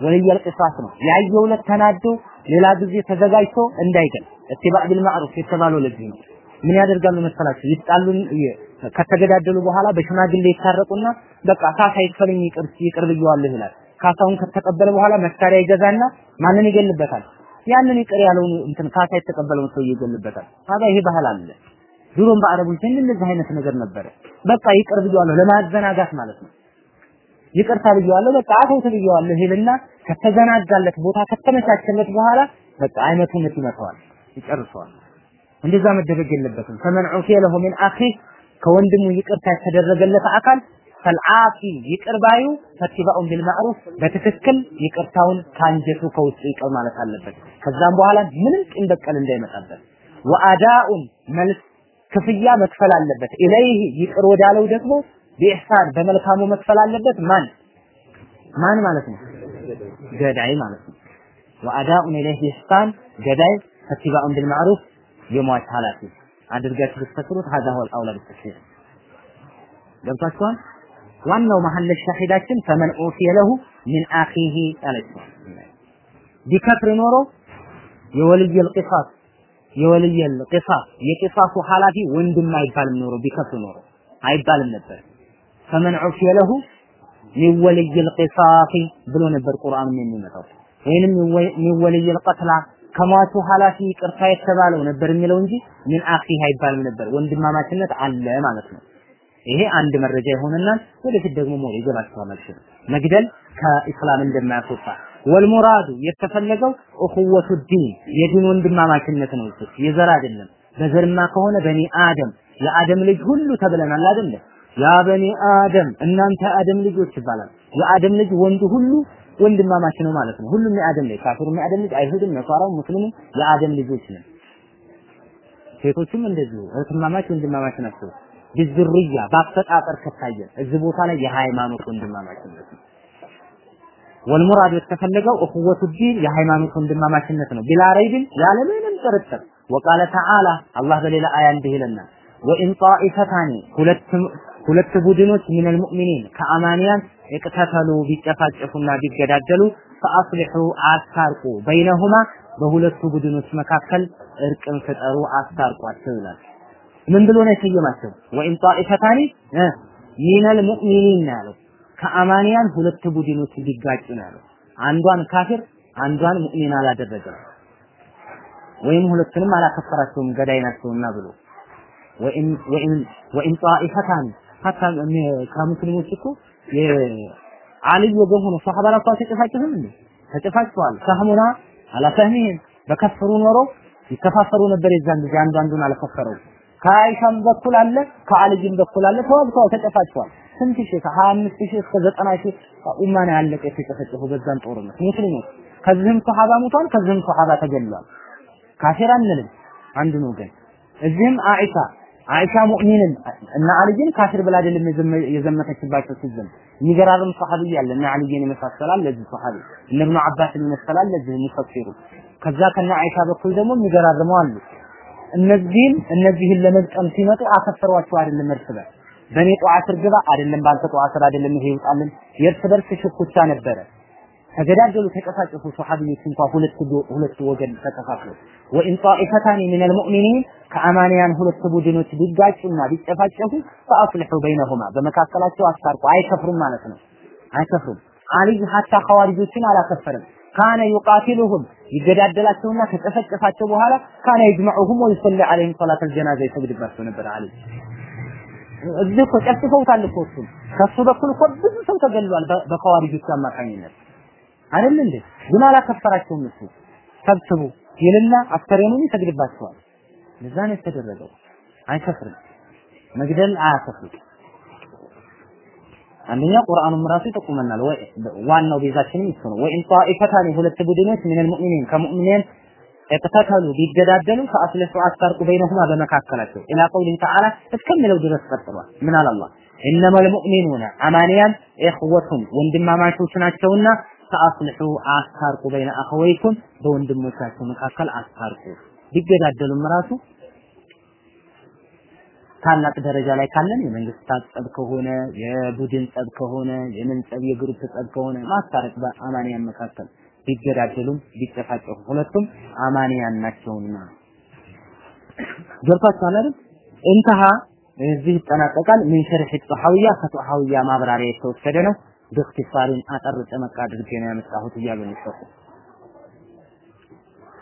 ወልየል ቂሳስ ነው። ያየው ተናዶ ሌላ ጊዜ ተዘጋጅቶ እንዳይገል እትባዕ ቢልማዕሩፍ የተባለው ለዚህ ነው። ምን ያደርጋሉ መሰላችሁ? ይጣሉን ከተገዳደሉ በኋላ በሽማግሌ ይታረቁና በቃ ካሳ ይክፈልኝ ይቅር ይቅር ብየዋለሁ ይላል። ካሳውን ከተቀበለ በኋላ መሳሪያ ይገዛና ማንን ይገልበታል? ያንን ይቅር ያለውን እንትን ካሳ የተቀበለውን ሰው ይገልበታል። ታዲያ ይሄ ባህል አለ። ድሮም በአረቦች ዘንድ እንደዚህ አይነት ነገር ነበረ። በቃ ይቅር ብየዋለሁ ለማዘናጋት ማለት ነው። ይቅርታ ብየዋለሁ በቃ አተውት ብየዋለሁ ይልና ከተዘናጋለት ቦታ ከተመቻቸለት በኋላ በቃ አይነቱ ምት ይመታዋል፣ ይጨርሰዋል። እንደዛ መደረግ የለበትም። ፈመን ዑፊየ ለሁ ሚን አኺህ ከወንድሙ ይቅርታ የተደረገለት አካል ፈልዓፊ ይቅር ባዩ ፈቲባኡን ቢልማዕሩፍ በትክክል ይቅርታውን ከአንጀቱ ከውስጡ ይቅር ማለት አለበት። ከዛም በኋላ ምንም ቂም በቀል እንዳይመጣበት ወአዳኡን መልስ ክፍያ መክፈል አለበት። ኢለይህ ይቅር ወዳለው ደግሞ ቢኢሕሳን በመልካሙ መክፈል አለበት። ማን ማን ማለት ነው? ገዳይ ማለት ነው። ወአዳኡን ኢለይህ ቢኢሕሳን ገዳይ ፈቲባኡን ቢልማዕሩፍ የሟች ኃላፊ አድርጋችሁ ብትፈስሩት هذا هو الاولى بالتفسير ገብታችኋል ዋናው መሐል ሻሂዳችን ፈመን ኡፊየ ለሁ ሚን አኺሂ አለች ቢከፍር ኖሮ የወልይ القصاص የወልይ القصاص የቂሳሱ ኃላፊ ወንድም አይባልም ኖሮ ቢከፍር ኖሮ አይባልም ነበር ፈመን ኡፊየ ለሁ ሚን ወልይ القصاص ብሎ ነበር ቁርአኑ የሚመጣው ወይንም ሚን ወልይ القتلى ከሟቹ ኃላፊ ይቅርታ የተባለው ነበር የሚለው እንጂ من أخيه አይባልም ነበር። ወንድማማችነት አለ ማለት ነው። ይሄ አንድ መረጃ ይሆንናል። ወደፊት ደግሞ more ይገባችኋል ማለት ነው። መግደል ከኢስላም እንደማያስወጣ والمراد የተፈለገው أخوة الدين የዲን ወንድማማችነት ነው። እሱ የዘር አይደለም። በዘርማ ከሆነ بني آدم የአደም ልጅ ሁሉ ተብለናል አይደለ? يا بني آدم እናንተ አደም ልጆች ይባላል። የአደም ልጅ ወንዱ ሁሉ ወንድማማች ነው ማለት ነው። ሁሉም የአደም ልጅ ካፊሩም የአደም ልጅ፣ አይሁድም፣ ነሷራው፣ ሙስሊሙም የአደም ልጆች ነን። ሴቶችም እንደዚሁ እህትማማች ወንድማማች ናቸው። ቢዝርያ በአፈጣጠር ከታየ እዚህ ቦታ ላይ የሃይማኖት ወንድማማችነት ነው። ወልሙራድ የተፈለገው እኹወቱ ዲን የሃይማኖት ወንድማማችነት ነው። ቢላ ረይብን ያለምንም ጥርጥር ወቃለ ተዓላ አላህ በሌላ አያ እንዲህ ይለናል ወኢን ጣኢፈታኒ ሁለት ሁለት ቡድኖች ሚነል ሙእሚኒን ከአማንያን እቅተተሉ ቢጨፋጨፉና ቢገዳደሉ ፈአስሊሑ አስታርቁ በይነሁማ በሁለቱ ቡድኖች መካከል እርቅን ፍጠሩ አስታርቋቸው ይላል። ምን ብሎ ነው የሰየማቸው? ወኢን ጣኢፈታኒ ሚነል ሙእሚኒን ያለው። ከአማንያን ሁለት ቡድኖች ቢጋጩ ነው ያለው። አንዷን ካፊር አንዷን ሙእሚን አላደረገም ወይም ሁለቱንም አላከፈራቸውም ገዳይ ናቸውና ብሎ ወኢን ወኢን ወኢን ጣኢፈታኒ ሀታ ከሙስሊሞች እኮ የአልይ ወገን ሆኖ ሷሃባ ራሱ አልተጨፋጨፍም እንዴ? ተጨፋጭተዋል። ፈህሙና አላፈህሚህም በከፈሩ ኖሮ ይከፋፈሩ ነበር። የዛን ጊዜ አንዱ አንዱን አልከፈረው። ከአይሻም በኩል አለ፣ ከአልይም በኩል አለ። ተዋግተዋል፣ ተጨፋጭተዋል። ስንት ሺህ ከሀያ አምስት ሺህ እስከ ዘጠና ሺህ ኡማ ነው ያለቀ የተጨፈጨፉ በዛን ጦርነት ሙስሊሞች። ከዚህም ሶሐባ ሙቷል፣ ከዚህም ሶሐባ ተገድሏል። ካፊር አንልም አንዱን ወገን። እዚህም አኢሻ አይሻ ሙእሚንን እና አልይን ካፊር ብላ አይደለም የዘመተችባቸው ሲዘም የሚገራርም ሷሐቢ አለ እና አልይን ይመሳሰላል ለዚህ ሷሐቢ እነ ኢብኑ አባስን ይመሰላል ለዚህ ሙፈሲሩ ከዛ ከነ አይሻ በኩል ደግሞ የሚገራርመው አሉ። እነዚህም እነዚህን ለመጥቀም ሲመጡ አከፈሯቸው አይደለም እርስ በርስ። በእኔ ጧዓ ስር ግባ አይደለም ባንተ ስር አይደለም ይሄ ይውጣልን። የእርስ በርስ ሽኩቻ ነበረ ተገዳደሉ ተጨፋጨፉ ሷሐቢዎች እንኳን ሁለት ሁለት ወገን ተከፋፍለው ወኢን ጣኢፈታኒ ሚነል ሙእሚኒን ከአማንያን ሁለት ቡድኖች ቢጋጩና ቢጨፋጨፉ ፈአስሊሑ በይነሁማ በመካከላቸው አስታርቁ። አይከፍሩም ማለት ነው። አይከፍሩም። አልይ ሀታ ኸዋሪጆችን አላከፈረም። ካነ ዩቃቲሉሁም ይገዳደላቸውና ከጨፈጨፋቸው በኋላ ካነ ይጅመዑሁም ወይሰሊ ዐለይሂም ሶላተል ጀናዛ ይሰግድባቸው ነበር አልይ እዚህ እኮ ጨፍጭፈውታል እኮ እሱም። ከሱ በኩል እኮ ብዙ ሰው ተገሏል በኸዋሪጆች አማካኝነት አይደል እንዴ? ግን አላከፈራቸውም እሱ። ሰብስቡ ይልና አስከሬኑን ይሰግድባቸዋል። ለዛ ነው የተደረገው። አይከፍርም መግደል አያከፍርም አንደኛ ቁርአኑም ራሱ ይጠቁመናል። ዋናው ቤዛችንም እሱ ነው። ወኢን ጣኢፈታኒ ሁለት ቡድኖች ሚነል ሙእሚኒን ከሙእሚኒን እቅተተሉ ቢገዳደሉ ፈአስለሑ አስታርቁ በይነሁማ በመካከላቸው። ኢላ ቀውሊህ ተዓላ እስከሚለው ድረስ ቀጥሏል። ምን አለ አላህ? إنما المؤمنون አማንያን ኢኽወቱን ወንድማማቾች ናቸውና فأصلحوا አስታርቁ بين أخويكم በወንድሞቻችሁ መካከል አስታርቁ። ቢገዳደሉም ራሱ ታላቅ ደረጃ ላይ ካለን የመንግስታት ጸብ ከሆነ የቡድን ጸብ ከሆነ የምን ጸብ የ group ጸብ ከሆነ ማስታረቅ በአማንያን መካከል ቢገዳደሉም ቢጨፋጨፉ ሁለቱም አማንያን ናቸውና ገብቷችኋል አይደል? እንተሃ እዚህ ይጠናቀቃል። ምን ሸርሕ ጦሐውያ ከጦሐውያ ማብራሪያ የተወሰደ ነው። በእክትሳሪን አጠር ጨመቅ አድርጌ ነው ያመጣሁት እያሉ ነው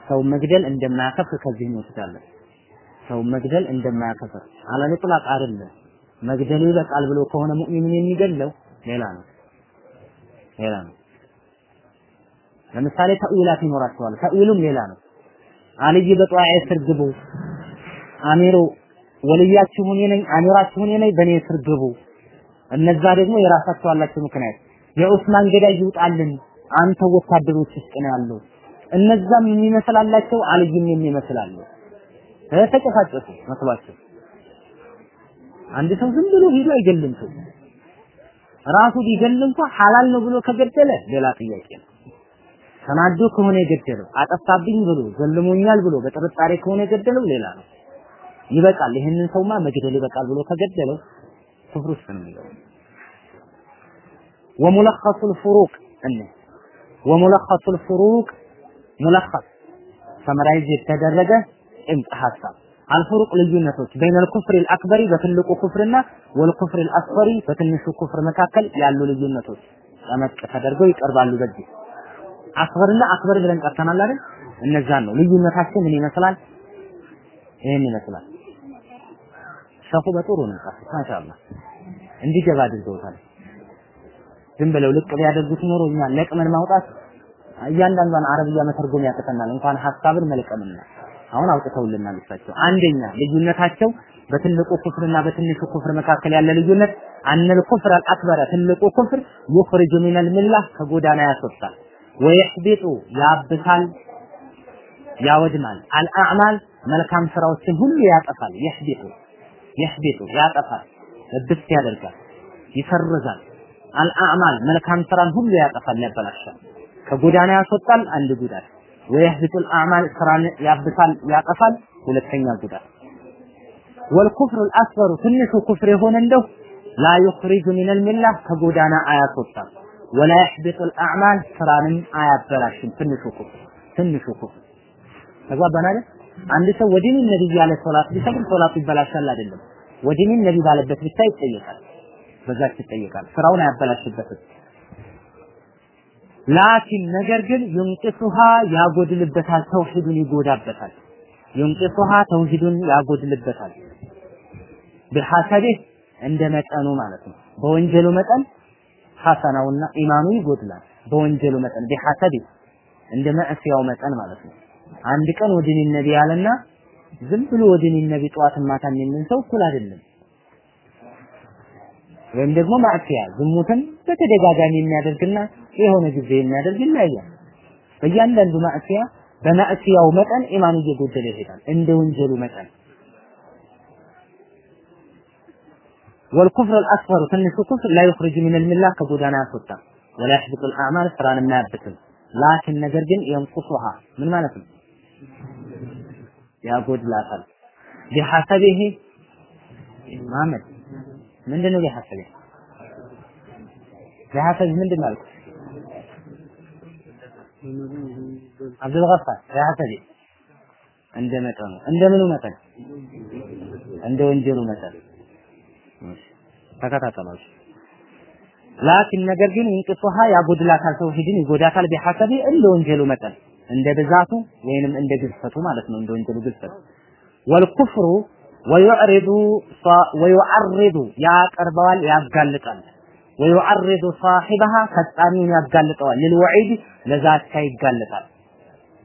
ሰው መግደል እንደማያከፍር ከዚህ እንወስዳለን። ሰው መግደል እንደማያከፍር አላለ ጥላቅ አይደለም። መግደሉ ይበቃል ብሎ ከሆነ ሙእሚንን የሚገድለው ሌላ ነው ሌላ ነው። ለምሳሌ ተእዊላት ይኖራቸዋል። ተእዊሉም ሌላ ነው። አልይ በጧዓ ስር ግቡ፣ አሚሩ ወልያችሁን ነኝ፣ አሚራችሁን ነኝ፣ በእኔ ስር ግቡ እነዛ ደግሞ የራሳቸው አላቸው ምክንያት። የኡስማን ገዳይ ይውጣልን አንተ ወታደሮች ውስጥ ነው ያለው። እነዛም የሚመስላላቸው አልይም የሚመስላሉ። ተጨፋጨፉ መስሏቸው አንድ ሰው ዝም ብሎ ሂዶ አይገልም ሰው። ራሱ ቢገል እንኳ ሐላል ነው ብሎ ከገደለ ሌላ ጥያቄ ነው። ተናዶ ከሆነ የገደለው አጠፋብኝ ብሎ ዘልሞኛል ብሎ በጥርጣሬ ከሆነ የገደለው ሌላ ነው። ይበቃል። ይህንን ሰውማ መግደል ይበቃል ብሎ ከገደለው ክፍር ውስጥ ነው የሚገባው። ወሙለኸሱ الفروق እነ ወሙለኸሱ الفروق ሙለኸስ ሰመራይዝ የተደረገ ጭምቅ ሐሳብ አልፍሩቅ ልዩነቶች በይነል ኩፍር አልአክበሪ በትልቁ ኩፍርና ወልኩፍር አልአስፈሪ በትንሹ ኩፍር መካከል ያሉ ልዩነቶች ጠመቅ ተደርገው ይቀርባሉ። በዚህ አክበርና አክበር ብለን ቀርተናል አይደል? እነዛን ነው ልዩነታቸው ምን ይመስላል? ይሄን ይመስላል። ሸኹ በጥሩ ነው። ማሻአላህ። እንዲገባ አድርገውታል። ዝም ብለው ልቅ ቢያደርጉት ኖሮ እኛ ለቅመን ማውጣት እያንዳንዷን አረብያ መተርጎም ያቅተናል። እንኳን ሐሳብን መልቀምና አሁን አውጥተውልናል እሳቸው። አንደኛ ልዩነታቸው በትልቁ ኩፍርና በትንሹ ኩፍር መካከል ያለ ልዩነት አነል ኩፍር አልአክበረ ትልቁ ኩፍር ዩኽሪጁ ሚነል ሚላህ ከጎዳና ያስወጣል። ወይሕቢጡ ያብሳል ያወድማል። አልአዕማል መልካም ስራዎችን ሁሉ ያጠፋል። ይሕቢጡ ይሕቢጡ ያጠፋል እብስ ያደርጋል ይሰርዛል الأعمال መልካም ስራን ሁሉ ያጠፋል ያበላሻል። ከጎዳና ያስወጣል አንድ ጉዳት። ويحبط الأعمال ስራን ያበላሻል ያጠፋል ሁለተኛ ጉዳት። والكفر الأصغر ትንሹ ኩፍር የሆነ እንደው لا يخرج من الملة ከጎዳና አያስወጣም። ولا يحبط الأعمال ስራንም አያበላሽም ትንሹ ኩፍር ትንሹ ኩፍር። ተግባባን አይደል አንድ ሰው ወዲን ነብይ ያለ ሶላት ቢሰግድ ሶላቱ ይበላሻል አይደለም? ወዲን ነብይ ባለበት ብቻ ይጠየቃል። በዛች ይጠየቃል። ስራውን አያበላሽበትም። ላኪን ነገር ግን ዩንቅሱሃ ያጎድልበታል ተውሂዱን ይጎዳበታል። ዩንቅሱሃ ተውሂዱን ያጎድልበታል። ቢሐሰቤ እንደ መጠኑ ማለት ነው። በወንጀሉ መጠን ሐሰናውና ኢማኑ ይጎድላል። በወንጀሉ መጠን ቢሐሰቤ እንደ መዕሲያው መጠን ማለት ነው አንድ ቀን ወድን ነቢ አለና ዝም ብሎ ወድን ነቢ ጠዋት ማታ የሚምን ሰው እኩል አይደለም። ወይም ደግሞ ማዕሲያ ዝሙትን በተደጋጋሚ የሚያደርግና የሆነ ጊዜ የሚያደርግ ይለያያል። በእያንዳንዱ ማዕሲያ በማዕሲያው መጠን ኢማኑ እየጎደለ ይሄዳል፣ እንደ ወንጀሉ መጠን ወልኩፍር አልአስፈሩ ትንሹ ኩፍር ላ ዩኽሪጅ ሚነል ሚላ ከጎዳና ያስወጣል። ወላ የሕብጡ አልአዕማል ስራንም አያብጥም። ላኪን ነገር ግን የንቁሱሃ ምን ማለት ነው? ያጎድላታል። ቢሐሰቢህ ማመድ። ምንድን ነው ቢሐሰብ ቢሐሰብ ምንድን ነው አብዱል ገፋር ቢሐሰብ እንደ መጠኑ እንደ ምኑ መጠን? እንደ ወንጀሉ መጠን። ተከታተላችሁ ላኪን ነገር ግን ይንቅሱሃ ያጎድላታል ተውሂድን ይጎዳታል። ቢሐሰቢ እንደ ወንጀሉ መጠን እንደ ብዛቱ ወይንም እንደ ግዝፈቱ ማለት ነው እንደ ወንጀሉ ግዝፈት። ወልኩፍሩ ወዩዕሪዱ ወዩዓሪዱ ያቀርበዋል ያጋልጣል። ወዩዓሪዱ ሳሒበሃ ፈጻሚውን ያጋልጠዋል። ልልወዒድ ለዛቻ ይጋለጣል።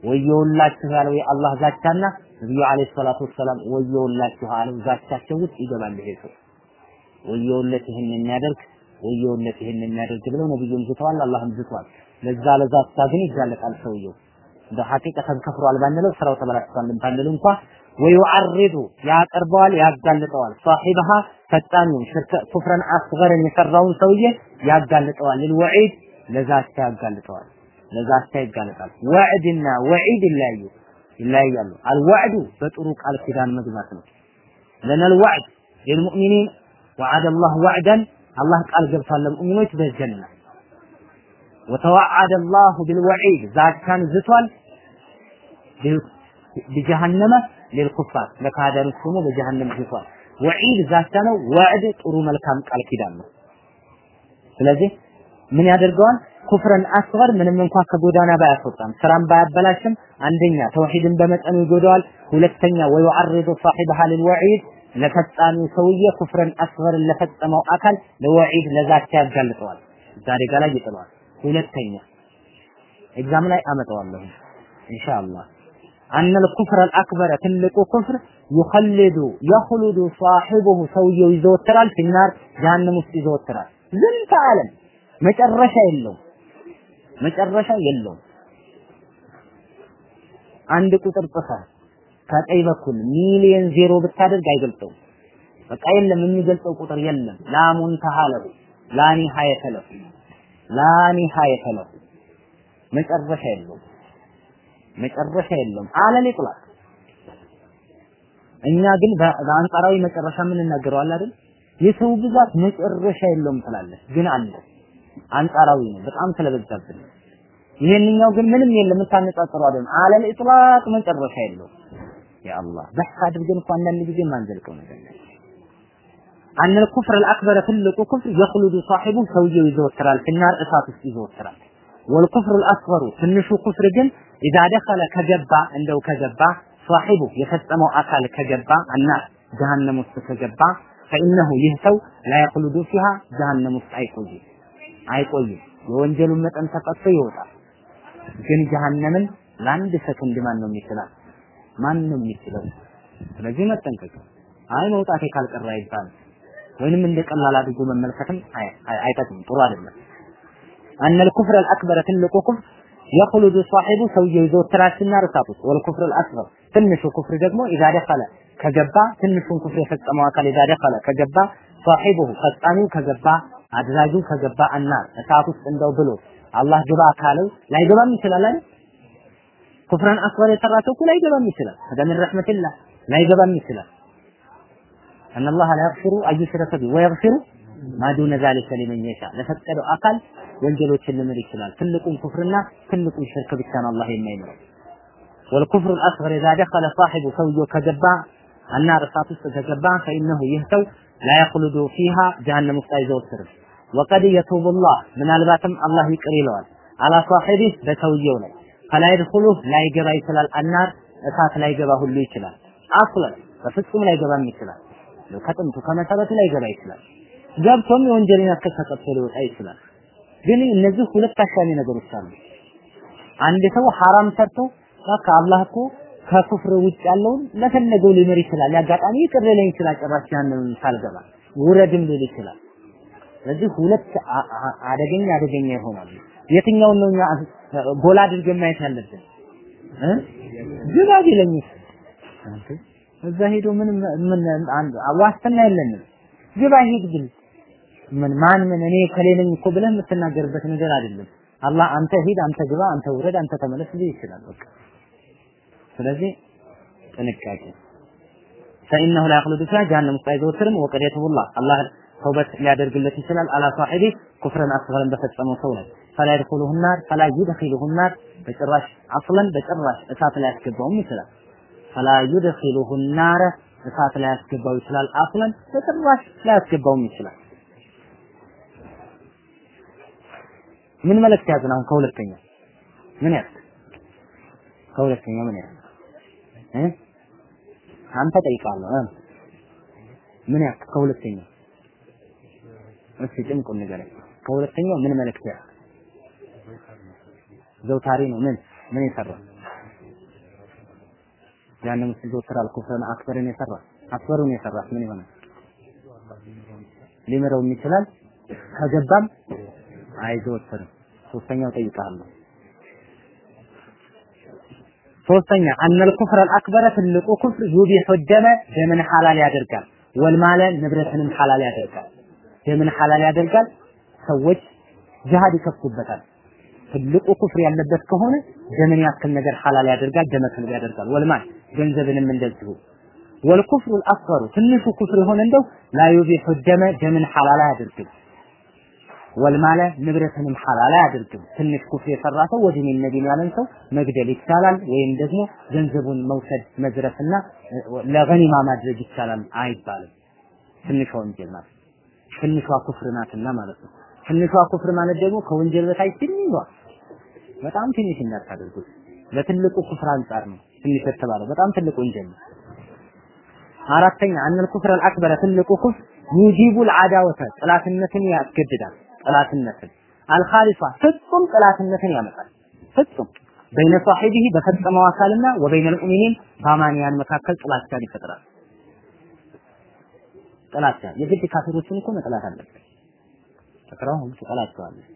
ወየውላችሁ ያለው የአላህ ዛቻና ነቢዩ ዓለይሂ ሰላቱ ወሰላም ወየውላችሁ አለው። ዛቻቸው ውስጥ ይገባል ይሄ ሰው። ወየውለት ይህን የሚያደርግ ወየውለት ይህን የሚያደርግ ብለው ነብዩም ዝተዋል አላህም ዝቷል ለዛ ለዛቻ ግን ይጋለጣል ሰውየው እንደ ሐቂቀተን ከፍሯል ባንለው ስራው ተበላሽቷል ባንለው እንኳ ወዩዓሪዱ ያቀርበዋል ያጋልጠዋል ሳሒበሃ ፈጣኑን ሽርክ ኩፍረን አስገርን የሰራውን ሰውዬ ያጋልጠዋል ልልወዒድ ለዛቻ ያጋልጠዋል ለዛቻ ይጋለጣል ወዕድና ወዒድ ይለያዩ ይለያያሉ አልወዕዱ በጥሩ ቃል ኪዳን መግባት ነው ለነል ወዕድ للمؤمنين وعد الله وعدا الله ቃል ገብቷል ለሙእሚኖች በጀና ወተዋዓደ አላሁ ቢልወዒድ ዛቻን ዝቷል ቢጀሃነመ ሊልኩፋር ለካደሮች ሆኖ በጀሃነም ዝቷል። ወዒድ ዛቻ ነው። ወዕድ ጥሩ መልካም ቃል ኪዳን ነው። ስለዚህ ምን ያደርገዋል? ኩፍረን አስገር ምንም እንኳ ከጎዳና ባያስወጣም ስራን ባያበላሽም፣ አንደኛ ተውሂድን በመጠኑ ይጎዳዋል። ሁለተኛ ويعرض صاحبها للوعيد ለፈጻሚው ሰውዬ كفرا أصغر ን ለፈጸመው አካል ለ وعيد ለዛቻ ያጋልጠዋል፣ ዛቻ ጋር ላይ ይጥለዋል። ሁለተኛ exam ላይ አመጣዋለሁ ኢንሻአላህ أن الكفر الأكبر ትልቁ ኩፍር يخلد يخلد صاحبه ሰውየው ይዘወትራል في نار جهنم ውስጥ ይዘወትራል ዝም ተአለም መጨረሻ የለውም መጨረሻ የለውም አንድ ቁጥር ጽፈህ ከቀኝ በኩል ሚሊየን ዜሮ ብታደርግ አይገልጠውም። በቃ የለም የሚገልጠው ቁጥር የለም። ላሙን ተሃለሁ ላኒ ሀየተለሁ ኒሃየተ ለሁ መጨረሻ የለውም። መጨረሻ የለውም። አለል ይጥላል እኛ ግን በአንጻራዊ መጨረሻ ምን እናገረዋል አይደል? የሰው ብዛት መጨረሻ የለውም ትላለህ ግን አለ። አንጻራዊ ነው። በጣም ስለበዛብን ይሄንኛው ግን ምንም የለም። የምታነጻጽረው አይደለም። አለል ኢጥላቅ መጨረሻ የለውም። ያ አላህ በሕስ አድርገን እንኳን አንዳንድ ጊዜ የማንዘልቀው ነገር አነ ልኩፍር አልአክበረ ትልቁ ኩፍር የኽሉዱ ሳሒቡ ሰውየው ይዘወትራል ፊናር እሳት ውስጥ ይዘወትራል። ወልኩፍር አልአስገሩ ትንሹ ኩፍር ግን ኢዛ ደኸለ ከገባ እንደው ከገባ ሳሒቡ የፈጸመው አካል ከገባ አናር ጀሃነም ውስጥ ከገባ ፈኢነሁ ይህ ሰው ላየኽሉዱ ፊሃ ጀሃነም ውስጥ የወንጀሉን መጠን ተቀጥቶ ይወጣል። ግን ጀሃነምን ለአንድ ሰከንድ ማን ነው የሚችላል? ማን ነው የሚችለው? ስለዚህ መጠንቀቅ። አይ መውጣቴ ካልቀረ አይባልም። ወይንም እንደ ቀላል አድርጎ መመልከትም አይጠቅም፣ ጥሩ አይደለም። አነ ልኩፍር አልአክበረ ትልቁ ኩፍር የኹሉዱ ሷሒቡ ሰውየው ይዘወትራልና ርሳት ወልኩፍር አልአስገር ትንሹ ኩፍር ደግሞ ኢዛ ደኸለ ከገባ ትንሹን ኩፍር የፈጸመው አካል ኢዛ ደኸለ ከገባ ሷሒቡሁ ፈጻሚው ከገባ አድራጊው ከገባ እና እሳት ውስጥ እንደው ብሎ አላህ ግባ ካለው ላይገባም ይችላል አይደል? ኩፍረን አስገር የተራሰው እኮ ላይገባም ይችላል። ከደም ረሕመትላህ ላይገባም ይችላል። أن الله لا يغفر أن يشرك به ويغفر ما دون ذلك لمن يشاء ለፈቀደው አካል ወንጀሎችን ልምር ይችላል። ትልቁን ኩፍርና ትልቁን ሽርክ ብቻ ነው አላህ የማይምረው። والكفر الأصغر إذا دخل صاحبه ሰውየው ከገባ النار እሳት ውስጥ ከገባ فإنه ይህ ሰው لا يخلد فيها جهنم ውስጥ አይዘወትርም። وقد يتوب الله ምናልባትም አላህ ይቅር ይለዋል على صاحبه በሰውየው ላይ فلا يدخله ላይገባ ይችላል النار እሳት ላይገባ ሁሉ ይችላል። አስለን በፍጹም ላይገባም ይችላል። ከጥንቱ ከመሰረቱ ላይገባ ይችላል። ገብቶም የወንጀልን ያክል ሊወጣ ይችላል። ግን እነዚህ ሁለት አሻሚ ነገሮች አሉ። አንድ ሰው ሐራም ሰርቶ በቃ አላህ እኮ ከኩፍር ውጭ ያለውን ለፈለገው ሊመር ይችላል። ያጋጣሚ ይቅር ሊለኝ ይችላል። ጭራሽ ያንን ሳልገባ ውረድም ሊል ይችላል። ስለዚህ ሁለት አደገኛ አደገኛ ይሆናሉ። የትኛውን ነው ጎላ አድርገን ማየት ያለብን? ግባ ቢለኝስ እዛ ሄዶ ምን ምን ዋስትና የለንም። ግባ ሂድ ግን ምን ማን ምን እኔ ከሌለኝ እኮ ብለህ የምትናገርበት ነገር አይደለም። አላህ አንተ ሂድ፣ አንተ ግባ፣ አንተ ውረድ፣ አንተ ተመለስ ሊል ይችላል። በቃ ስለዚህ ጥንቃቄ ፈኢነሁ ላ የኽሉዱ ፊሃ ጀሃነም ውስጥ አይዘወትርም። ወቀድ የተቡላህ አላህ ተውበት ሊያደርግለት ይችላል። አላ ሳሒቢ ኩፍረን አስገረን በፈጸመው ሰው ላይ ፈላ ይድኹሉሁ ናር ፈላ ይድኺሉሁ ናር በጭራሽ አስለን በጭራሽ እሳት ላይ ያስገባውም ይችላል። ፈላ ዩድኺሉሁ ናረ እሳት ላይ ያስገባው ይችላል። አስለን በጭራሽ ላያስገባውም ይችላል። ምን መልእክት ያዝን? አሁን ከሁለተኛ ምን ያዝ? ከሁለተኛ ምን ያዝ? አንተ ጠይቃለሁ። ምን ያዝ? ከሁለተኛ እስቲ ጭምቁን ንገረኝ። ከሁለተኛው ምን መልእክት ያዝ? ዘውታሪ ነው። ምን ምን የሰራው ያንን ዘውትራል ኩፍርን አክበርን የሰራ አክበሩን የሰራስ ምን ይሆናል? ሊምረውም ይችላል ከገባም አይዘወትርም። ሶስተኛው ጠይቃለሁ ሶስተኛ አነል ኩፍር አልአክበረ ትልቁ ኩፍር ዩቢሑ ደመ ደምን ሐላል ያደርጋል። ወልማለ ንብረትንም ሐላል ያደርጋል። ደምን ሐላል ያደርጋል። ሰዎች ጅሃድ ይከፍቱበታል ትልቁ ኩፍር ያለበት ከሆነ ደምን ያክል ነገር ሐላል ያደርጋል ደመ ከልብ ያደርጋል ወልማል ገንዘብንም እንደዚሁ ወልኩፍሩ አልአስገሩ ትንሹ ኩፍር የሆነ እንደው ላ ዩቢሑ ደመ ደምን ሐላል አያደርግም ወልማለ ንብረትንም ሐላል አያደርግም። ትንሽ ኩፍር የሰራ ሰው ወዲን ነቢን ያለን ሰው መግደል ይቻላል፣ ወይም ደግሞ ገንዘቡን መውሰድ መዝረፍና ለገኒማ ማድረግ ይቻላል አይባልም። ትንሿ ወንጀል ማለት ትንሿ ኩፍር ናትና ማለት ነው። ትንሿ ኩፍር ማለት ደግሞ ከወንጀል በታች ትንሿ በጣም ትንሽ እንዳታደርጉት። በትልቁ ኩፍር አንጻር ነው ትንሽ የተባለው በጣም ትልቅ ወንጀል ነው። አራተኛ አነል ኩፍር አልአክበረ ትልቁ ኩፍር ዩጂቡል አዳወተ ጥላትነትን ያስገድዳል። ጥላትነትን አልኻሊፋ ፍጹም ጥላትነትን ያመጣል። ፍጹም በይነ ሷሂቢሂ በፈጸመው አካልና ወበይነ ልሙእሚኒን በአማንያን መካከል ጥላቻን ይፈጥራል። ጥላቻ የግድ ካፊሮችን እኮ መጥላት አለበት። ተክራሁም ትጠላቸዋለህ።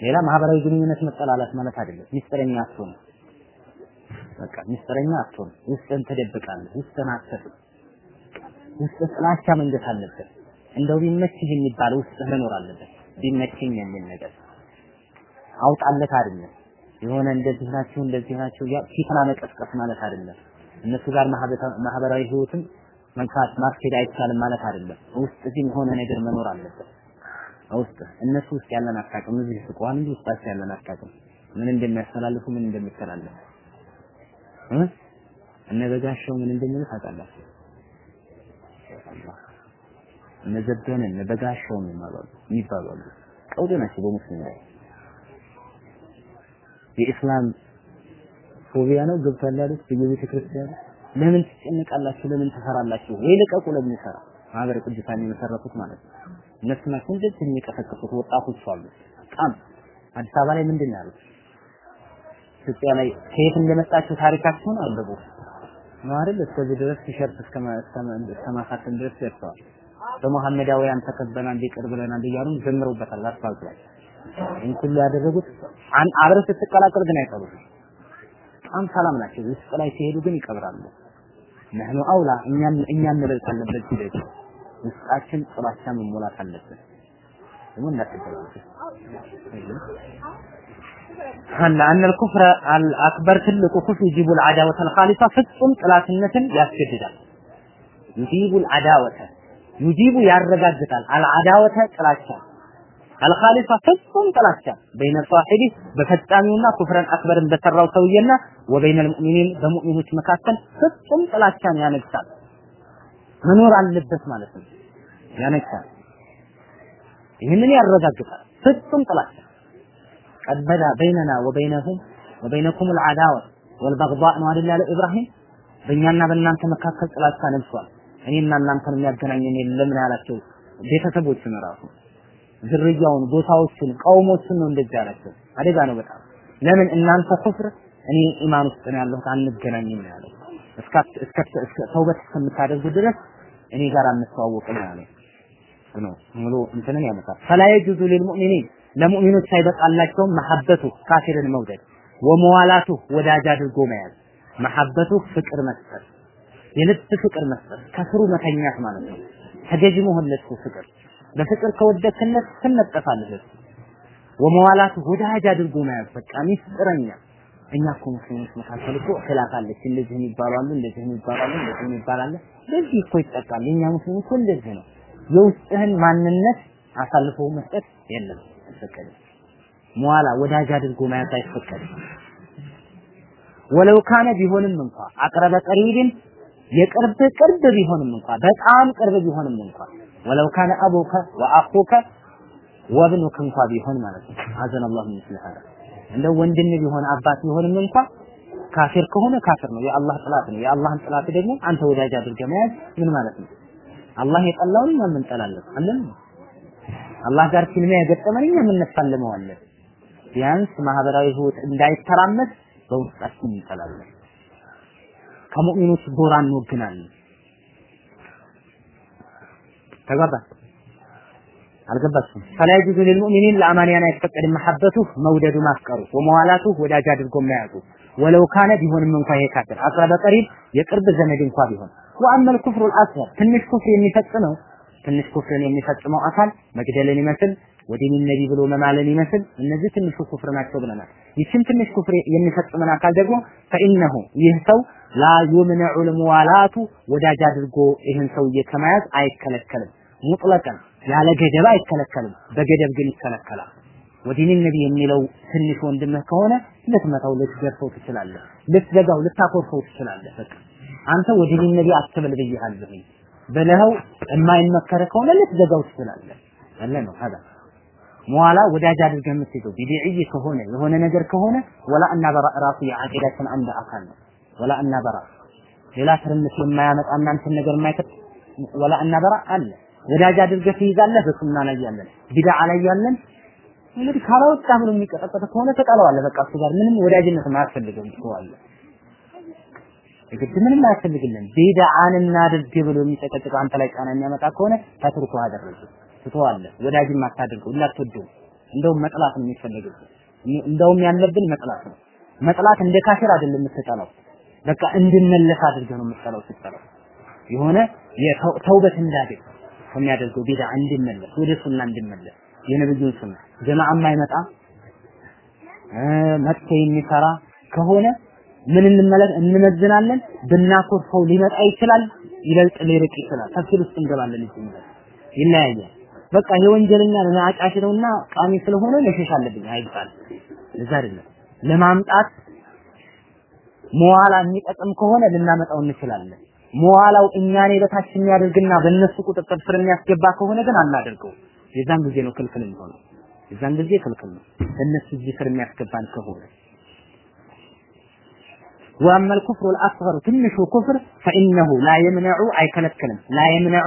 ሌላ ማህበራዊ ግንኙነት መጠላላት ማለት አይደለም። ሚስጥረኛ አትሆን። በቃ ሚስጥረኛ አትሆን። ውስጥን ትደብቃለህ። ውስጥን አትሰጥም። ውስጥ ጥላቻ መንገስ አለበት። እንደው ቢመችህ የሚባል ውስጥ መኖር አለበት። ቢመችኝ የሚል ነገር አውጣለት አይደለም። የሆነ እንደዚህ ናቸው እንደዚህ ናቸው ያ ፊትና መቀስቀስ ማለት አይደለም። እነሱ ጋር ማህበራዊ ህይወትን መንካት ማስኬድ አይቻልም ማለት አይደለም። ውስጥ ግን የሆነ ነገር መኖር አለበት። ውስጥ እነሱ ውስጥ ያለን አታውቅም። እዚህ ሱቅ አንዱ ውስጣቸው ያለን አታውቅም። ምን እንደሚያስተላልፉ ምን እንደሚተላለፉ እነ ምን እንደሚሉ ታውቃላችሁ። እነ ዘበነ እነ በጋሻው ቀውድ ናቸው በሙስሊም ላይ የኢስላም ፎቢያ ነው ገብቷል ያሉት በየቤተ ክርስቲያኑ ለምን ትጨነቃላችሁ? ለምን ትፈራላችሁ? ወይ ልቀቁ። ለምን ይሰራ ማህበረ ቅዱሳን የመሰረቱት ማለት ነው። ናቸው እንደዚህ የሚቀሰቅሱት ወጣቶች አሉ። በጣም አዲስ አበባ ላይ ምንድን ነው ያሉት? ኢትዮጵያ ላይ ከየት እንደመጣችሁ ታሪካችሁን አንብቡ። ነው አይደል? እስከዚህ ድረስ ቲሸርት እስከ ማሳተም ድረስ ደርሰዋል። በመሐመዳውያን ተከበናል ይቅር ብለናል እያሉ ጀምረውበታል አስፋልት ላይ ይህን ሁሉ ያደረጉት አብረህ ስትቀላቀል ግን አይቀሩም። በጣም ሰላም ናቸው። ውስጥ ላይ ሲሄዱ ግን ይቀብራሉ። نحن أولى እኛም እኛም እንበልጣለን በዚህ ውስጣችን ጥላቻ መሞላት አለበት። ደግሞ እናቀበላለን። አን አልኩፍረ አልአክበር ትልቁ ኩፍር ይጂቡል አዳወተል ኻሊሳ ፍጹም ጥላትነትን ያስገድዳል። ይጂቡል አዳወተ ይጂቡ ያረጋግጣል። አልአዳወተ ጥላቻ አልኻሊሳ ፍጹም ጥላቻ በይነ ሷሂቢ በፈጻሚውና ኩፍረን አክበርን በሰራው ሰውዬና ወበይነል ሙእሚኒን በሙእሚኖች መካከል ፍጹም ጥላቻን ያነግሳል። መኖር አለበት ማለት ነው። ያነግሳል። ይህንን ያረጋግጣል። ፍጹም ጥላቻ ቀድ በዳ በይነና ወበይነሁም ወበይነኩም ልዓዳወ ወልበግዳእ ነው አይደል ያለው ኢብራሂም። በእኛና በእናንተ መካከል ጥላቻ ነግሷል። እኔና እናንተን የሚያገናኘን የለም ነው ያላቸው ቤተሰቦችን ራሱ ዝርያውን፣ ጎሳዎችን፣ ቀውሞችን ነው እንደዚህ ያላቸው። አደጋ ነው በጣም ለምን እናንተ ኩፍር እኔ ኢማን ውስጥ ነው ያለሁት አንገናኝም ነው ያለው። ተውበት እስከምታደርጉ ድረስ እኔ ጋር አንተዋወቅም ነው ያለው ነው ሙሉ እንትንን ያመጣል። ፈላ የጁዙ ሊልሙእሚኒን ለሙእሚኖች አይበቃላቸውም መሐበቱ ካፊርን መውደድ ወመዋላቱ ወዳጅ አድርጎ መያዝ መሐበቱ ፍቅር መስጠት የልብ ፍቅር መስጠት ከስሩ መተኛት ማለት ነው። ተገዥ መሆን ለሱ ፍቅር በፍቅር ከወደድክነት ትነጠፋለህ። ወመዋላት ወዳጅ አድርጎ መያዝ በቃ ሚስጥረኛ። እኛ እኮ ሙስሊሞች መካከል እኮ ኺላፍ አለች። እንደዚህ የሚባሉ እንደዚህ የሚባሉ እንደዚህ የሚባሉ እንደዚህ እኮ ይጠቃል። የኛ ሙስሊሞች እኮ እንደዚህ ነው። የውስጥህን ማንነት አሳልፎ መስጠት የለም አይፈቀድም። መዋላ ወዳጅ አድርጎ መያዝ አይፈቀድም። ወለው ካነ ቢሆንም እንኳ አቅረበ ቀሪብን የቅርብ ቅርብ ቢሆንም እንኳ በጣም ቅርብ ቢሆንም እንኳ ወለው ካነ አቡከ ወአኹከ ወብኑክ እንኳ ቢሆን ማለት ነው። አዘን አላሁ ሀዛ እንደው ወንድም ቢሆን አባት ቢሆንም እንኳ ካፊር ከሆነ ካፊር ነው፣ የአላህ ጥላት ነው። የአላህን ጥላት ደግሞ አንተ ወዳጅ አድርገህ መያዝ ምን ማለት ነው? አላህ የጠላውን እኛ የምንጠላለን አለን። አላህ ጋር ፊልሚያ የገጠመን እኛ የምንፋለመዋለን። ቢያንስ ማህበራዊ ህይወት እንዳይተራመስ በውስጣችን እንጠላለን። ከሙእሚኖች ጎራ እንወግናለን። ተግባባ አልገባችም? ፈላ የጁዙ ሊልሙእሚኒን ለአማንያን አይፈቀድም መሐበቱ መውደዱ ማፍቀሩ ወመዋላቱ ወዳጅ አድርጎ መያዙ ወለው ካነ ቢሆንም እንኳ ይሄ ካፊር አቅረበ ቀሪብ የቅርብ ዘመድ እንኳ ቢሆን ወአመል ኩፍሩ አልአስገር ትንሽ ኩፍር የሚፈጽመው ትንሽ ኩፍርን የሚፈጽመው አካል መግደልን ይመስል ወዲን ነቢ ብሎ መማለን ይመስል እነዚህ ትንሹ ኩፍር ናቸው ብለናል። ይችን ትንሽ ኩፍር የሚፈጽመን አካል ደግሞ ፈኢነሁ ይህ ሰው ላ ዩምነዑ ልሙዋላቱ ወዳጅ አድርጎ ይህን ሰውዬ ከመያዝ አይከለከልም። ሙጥለቀን ያለ ገደብ አይከለከልም። በገደብ ግን ይከለከላል። ወዲን ነቢ የሚለው ትንሽ ወንድምህ ከሆነ ልትመታው፣ ልትገርፈው ትችላለህ። ልትዘጋው፣ ልታኮርፈው ትችላለህ። በቃ አንተ ወዲን ነቢ አትበል ብዬሃለሁኝ ብለኸው የማይመከረ ከሆነ ልትዘጋው ትችላለህ። አለ ነው ሀዳ መዋላ ወዳጅ አድርገህ የምትይዘው ቢዲዕይ ከሆነ የሆነ ነገር ከሆነ ወላ እና በራ ራሱ የዓቂዳችን አንድ አካል ነው። ወላ እና ሌላ ትርምስ የማያመጣ እናንተን ነገር የማይከት ወላ እና አለ። ወዳጅ አድርገህ ትይዛለህ። በሱና ላይ ያለን ቢድዓ ላይ ያለን እንግዲህ ካላወጣ ብሎ የሚቀጠቀጥ ከሆነ ተጣለዋለህ። በቃ እሱ ጋር ምንም ወዳጅነት አያስፈልገውም። ትተዋለህ። የግድ ምንም አያስፈልግልን። ቢድዓን እናድርግ ብሎ የሚጨቀጭቅ አንተ ላይ ጫና የሚያመጣ ከሆነ ተትርኮ አደረገ ትተዋለህ። ወዳጅም አታድርገው፣ እንዳትወደው። እንደውም መጥላት ነው የሚፈልግብህ። እንደውም ያለብን መጥላት ነው። መጥላት እንደ ካፊር አይደለም የምትጠላው፣ በቃ እንድመለስ አድርገህ ነው የምትጠላው። ስትጠላው የሆነ ተውበት እንዳደግ ከሚያደርገው ቢድዓ እንድመለስ፣ ወደ ሱና እንድመለስ የነብዩን ሱና ጀማዓ የማይመጣ መጥቶ የሚሰራ ከሆነ ምን እንመለስ እንመዝናለን። ብናኮርፈው ሊመጣ ይችላል፣ ይበልጥ ሊርቅ ይችላል። ተፍሲር ውስጥ እንገባለን። ይችላል ይለያያል። በቃ የወንጀልና ለአጫሽ ነውና ቃሚ ስለሆነ መሸሽ አለብኝ አይባል። እዛ አይደለም ለማምጣት መዋላ የሚጠቅም ከሆነ ልናመጣው እንችላለን። መዋላው እኛን በታች የሚያደርግና በእነሱ ቁጥጥር ስር የሚያስገባ ከሆነ ግን አናደርገው። የዛን ጊዜ ነው ክልክል የሚሆነው። የዛን ጊዜ ክልክል ነው። እነሱ እዚህ ስር የሚያስገባን ከሆነ واما الكفر الاصغر ትንሹ ኩፍር فانه لا يمنع አይከለክልም لا يمنع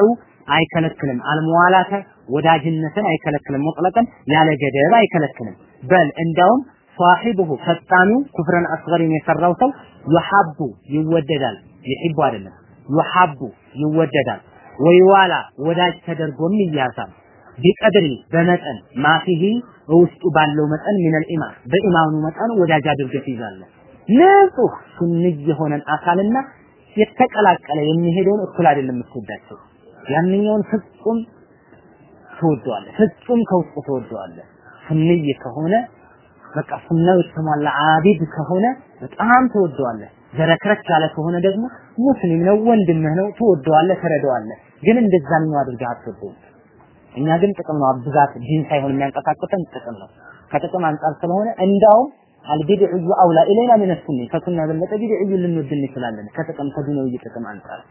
አይከለክልም አልሙዋላተ ወዳጅነትን አይከለክልም ሙጥለቀን ያለ ገደብ አይከለክልም በል እንዳውም ሷሂብሁ ፈጣኑ ኩፍረን አስገሪን የሰራው ሰው ይሐቡ ይወደዳል ይሂቡ አይደለም ዩሐቡ ይወደዳል ወይዋላ ወዳጅ ተደርጎም ይያዛል ቢቀድሪ በመጠን ማፊሂ ውስጡ ባለው መጠን ሚነል ኢማን በኢማኑ መጠን ወዳጅ አድርገህ ትይዛለህ። ንጹህ ሱንይ የሆነን አካልና የተቀላቀለ የሚሄደውን እኩል አይደለም የምትወዳቸው። ያንኛውን ፍጹም ትወደዋለህ፣ ፍጹም ከውስጡ ትወደዋለህ። ሱንይ ከሆነ በቃ ሱናው የተሟላ አቢድ ከሆነ በጣም ትወደዋለህ። ዘረክረክ ያለ ከሆነ ደግሞ ሙስሊም ነው፣ ወንድምህ ነው፣ ትወደዋለህ፣ ተረዳዋለህ። ግን እንደዛኛው አድርገህ አትወደውም። እኛ ግን ጥቅም ነው ብዛት ዲን ሳይሆን የሚያንቀሳቅሰን ጥቅም ነው። ከጥቅም አንጻር ስለሆነ እንዳውም አልቢድዑ አውላ ኢለይና ምን ሱኒ ከሱና የበለጠ ቢድዑ ልንወድ እንችላለን ከጥቅም ከዱንያዊ ጥቅም አንጻር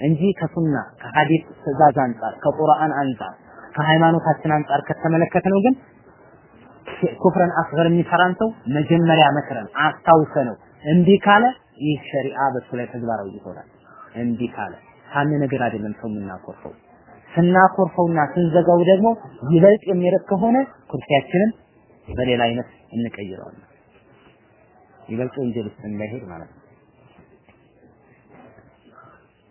እንጂ ከሱና ከሐዲስ ትእዛዝ አንጻር ከቁርአን አንጻር ከሃይማኖታችን አንጻር ከተመለከትነው ግን ኩፍረን አስገር የሚሰራን ሰው መጀመሪያ መክረን አስታውሰ ነው እምቢ ካለ ይህ ሸሪዓ በሱ ላይ ተግባራዊ ይሆናል። እምቢ ካለ ሳን ነገር አይደለም ሰው የምናኮርፈው ስናኮርፈውና ስንዘጋው ደግሞ ይበልጥ የሚርቅ ከሆነ ኩርፊያችንን በሌላ አይነት እንቀይረዋለን። ይበልጥ ወንጀል ውስጥ እንዳይሄድ ማለት ነው።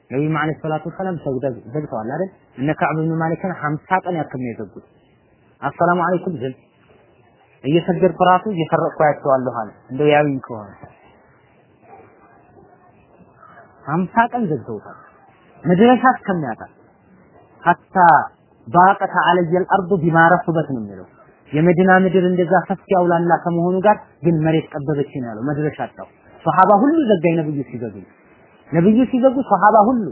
ነቢዩ ዓለይሂ ሰላቱ ወሰላም ሰው ዘግተዋል አይደል? እነ ከዕብ ብን ማሊክን 50 ቀን ያክል ነው የዘጉት። አሰላሙ አለይኩም ዝም እየሰገድኩ ራሱ እየሰረቅኩ አያቸዋለሁ አለ። እንደው ያዩኝ ከሆነ 50 ቀን ዘግተውታል። መድረሻ እስከሚያጣ ሐታ ባቀተ አለየል አርዱ ቢማ ነው የሚለው የመዲና ምድር እንደዛ ሰፊ አውላላ ከመሆኑ ጋር ግን መሬት ጠበበች ነው ያለው። መድረሻ አጣው። ሶሐባ ሁሉ ዘጋኝ ነብዩ ሲዘጉ ነብዩ ሲዘጉ ሶሐባ ሁሉ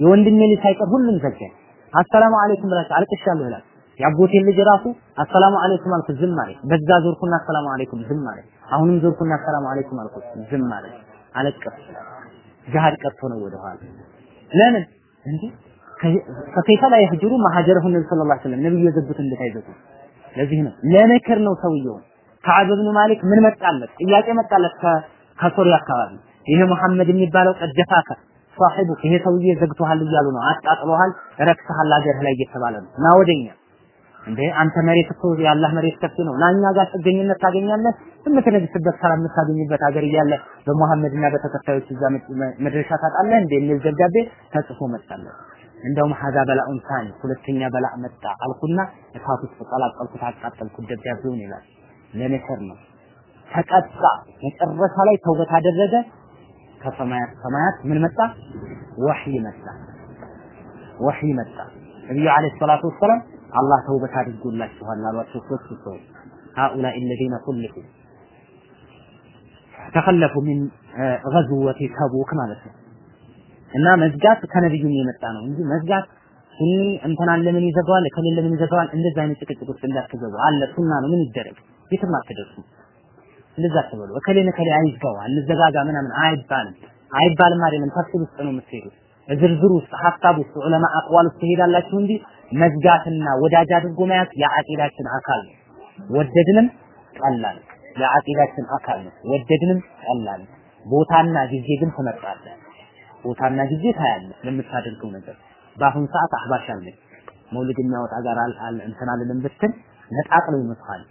የወንድሜ ልጅ ሳይቀር ሁሉም ዘጋኝ። አሰላሙ አለይኩም ብላችሁ አልቅሻለሁ ይላል። የአጎቴ ልጅ ራሱ አሰላሙ አለይኩም አልኩ ዝም አለኝ። በዛ ዞርኩና አሰላሙ አለይኩም ዝም አለኝ። አሁንም ዞርኩና አሰላሙ አለይኩም አልኩ ዝም አለኝ። አለቀስ ጅሃድ ቀርቶ ነው ወደኋላ ለምን እንጂ ከከይፈ ላይ ይህጅሩ ማሀጀረሁ ነብዩ ሰለላሁ ዐለይሂ ወሰለም ነብዩ የዘጉት እንዴት? ለዚህ ነው ለመከር ነው ሰውየው። ከዓብ ብን ማሊክ ምን መጣለት? ጥያቄ መጣለት ከሶሪያ አካባቢ ይሄ መሐመድ የሚባለው ቀደፋከ ሳሒቡ ይሄ ሰውዬ ዘግቶሃል እያሉ ነው፣ አጣጥሎሃል፣ ረክሰሃል አገርህ ላይ እየተባለ ነው። ና እንዴ አንተ መሬት እኮ የአላህ መሬት ሰፊ ነው። ና እኛ ጋር ጥገኝነት ታገኛለህ፣ የምትነግስበት ሰላም የምታገኝበት ሀገር እያለ በመሐመድና በተከታዮች እዛ መድረሻ ታጣለህ እንዴ የሚል ደብዳቤ ተጽፎ መጣለት። እንደውም ሀዛ በላኡን ሳኒ ሁለተኛ በላ መጣ አልኩና እሳት ውስጥ ቀላቀልኩት፣ አቃጠልኩት ደብዳቤውን ይላል። ለነከር ነው ተቀጣ። መጨረሻ ላይ ተውበት አደረገ። ከሰማያት ሰማያት ምን መጣ? ወህይ መጣ። ወህይ መጣ። ነብዩ አለይሂ ሰላቱ ወሰላም አላህ ተውበት አድርጎላችኋል አሏቸው ሶስት ሰዎች هؤلاء الذين خلفوا ተከለፉ ሚን ገዝወቲ ተቡክ ማለት ነው። እና መዝጋት ከነብዩም የመጣ ነው እንጂ መዝጋት ሱኒ እንትናን ለምን ይዘጋዋል ከሌለ ለምን ይዘጋዋል እንደዛ አይነት ጭቅጭቅ ውስጥ እንዳትገቡ አለ ሱና ነው ምን ይደረግ የትም አትደርሱ እንደዛ አትበሉ እከሌን እከሌ አይዝጋው አንዘጋጋ ምናምን አይባልም አይባልም አይደለም ተፍሲል ውስጥ ነው የምትሄዱት ዝርዝር ውስጥ ሀሳብ ውስጥ ዑለማ አቅዋል ውስጥ ትሄዳላችሁ እንጂ መዝጋትና ወዳጅ አድርጎ መያዝ የአቂዳችን አካል ነው። ወደድንም ጠላን የአቂዳችን አካል ነው። ወደድንም ጠላን ቦታና ጊዜ ግን ትመርጣለህ። ቦታና ጊዜ ታያለህ ለምታደርገው ነገር። በአሁን ሰዓት አህባሽ አለ። መውሊድ የሚያወጣ ጋር አል እንትን አልልም ብትል ነጣጥለው ይመስሃል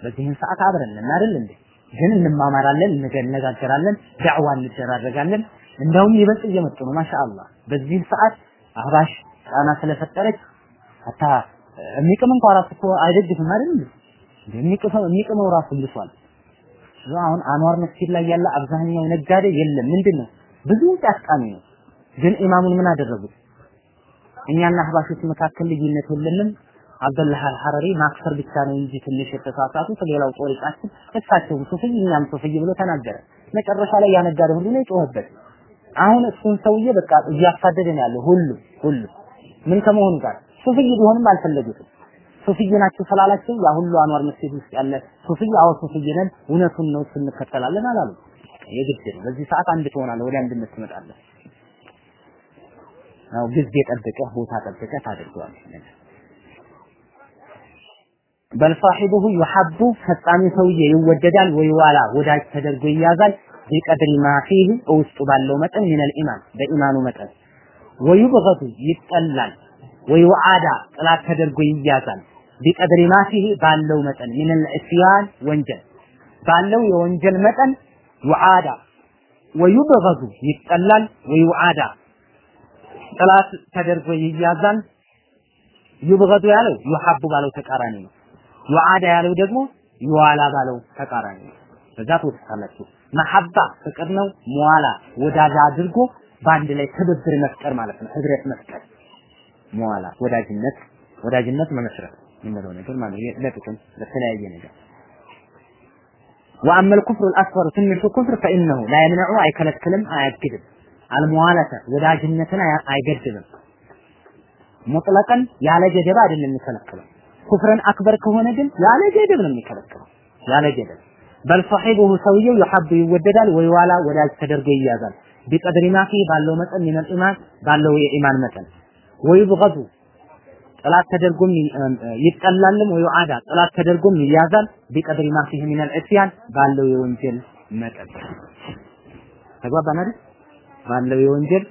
በዚህን ሰዓት አብረን ነን እንዴ? ግን እንማማራለን እንነጋገራለን ዳዕዋ እንደራረጋለን እንደውም ይበልጥ እየመጡ ነው ማሻአላህ በዚህ ሰዓት አህባሽ ጫና ስለፈጠረች አታ የሚቅም እንኳን ራሱ እኮ አይደግፍም አይደል የሚቅመው የሚቅመው ራሱ ልሷል አሁን አንዋር መስጊድ ላይ ያለ አብዛኛው ነጋዴ የለም ምንድን ነው ብዙ ጫስቃሚ ነው። ግን ኢማሙን ምን አደረጉት? እኛና አህባሾች መካከል ልዩነት የለንም። አብደላህ አልሐረሪ ማክፈር ብቻ ነው እንጂ ትንሽ የተሳሳቱት ሌላው ጦሪቃችን እሳቸውም ሱፍይ እኛም ሱፍይ ብሎ ተናገረ። መጨረሻ ላይ ያነጋደ ሁሉ ነው የጮኸበት። አሁን እሱን ሰውዬ በቃ እያሳደደ ነው ያለው ሁሉ ሁሉ ምን ከመሆኑ ጋር ሱፍይ ቢሆንም አልፈለጉትም። ሱፍይ ናቸው ስላላቸው ያ ሁሉ አንዋር መስጊድ ውስጥ ያለ ሱፍይ አዎ ሱፍይ ነን እውነቱን ነው እንከተላለን አላሉ። የግድ ነው። በዚህ ሰዓት አንድ ትሆናለህ፣ ወደ አንድነት ትመጣለህ። ያው ጊዜ ጠብቀህ ቦታ ጠብቀህ ታደርገዋለህ። بل يحب ፈጻሚ ሰውዬ ይወደዳል ወይ ويوالى ወዳጅ ተደርጎ ይያዛል بقدر ما فيه ውስጡ ባለው መጠን من الإيمان በኢማኑ መጠን። ويبغض ይጠላል ويعادى ጥላት ተደርጎ ይያዛል። بقدر ما فيه ባለው መጠን من العصيان ወንጀል። ባለው የወንጀል መጠን يعادى ويبغض ይጠላል ويعادى። ጥላት ተደርጎ ይያዛል። ዩብገዱ ያለው ዩሐቡ ባለው ተቃራኒ ነው። ዩዓዳ ያለው ደግሞ ዩዋላ ባለው ተቃራኒ ነው። በዛ ትወስታላችሁ መሐባ ፍቅር ነው መዋላ ወዳጅ አድርጎ በአንድ ላይ ትብብር መፍጠር ማለት ነው ህብረት መፍጠር መዋላ ወዳጅነት ወዳጅነት መመስረት የምንለው ነገር ማለት ነው ለጥቅም ለተለያየ ነገር وأما الكفر الأكبر ትንሹ ኩፍር فإنه لا يمنع አይከለክልም አያግድም አልሙዋለተ ወዳጅነትን አይገድብም ሙጥለቀን ያለ ገደብ አይደለም የሚከለክለው ኩፍርን አክበር ከሆነ ግን ያለ ገደብ ነው የሚከለክለው ያለ ገደብ በል ሷሒቡሁ ሰውየው ይሐቡ ይወደዳል ወይ ዋላ ወዳጅ ተደርጎ ይያዛል። ቢቀድሪ ማፊ ባለው መጠን ሚነል ኢማን ባለው የኢማን መጠን። ወይ ብገዱ ጥላት ተደርጎም ይጠላልም ወይ አዳ ጥላት ተደርጎም ይያዛል። ቢቀድሪ ማፊ ሚነል እስያን ባለው የወንጀል መጠን። ተግባባን አይደል? ባለው የወንጀል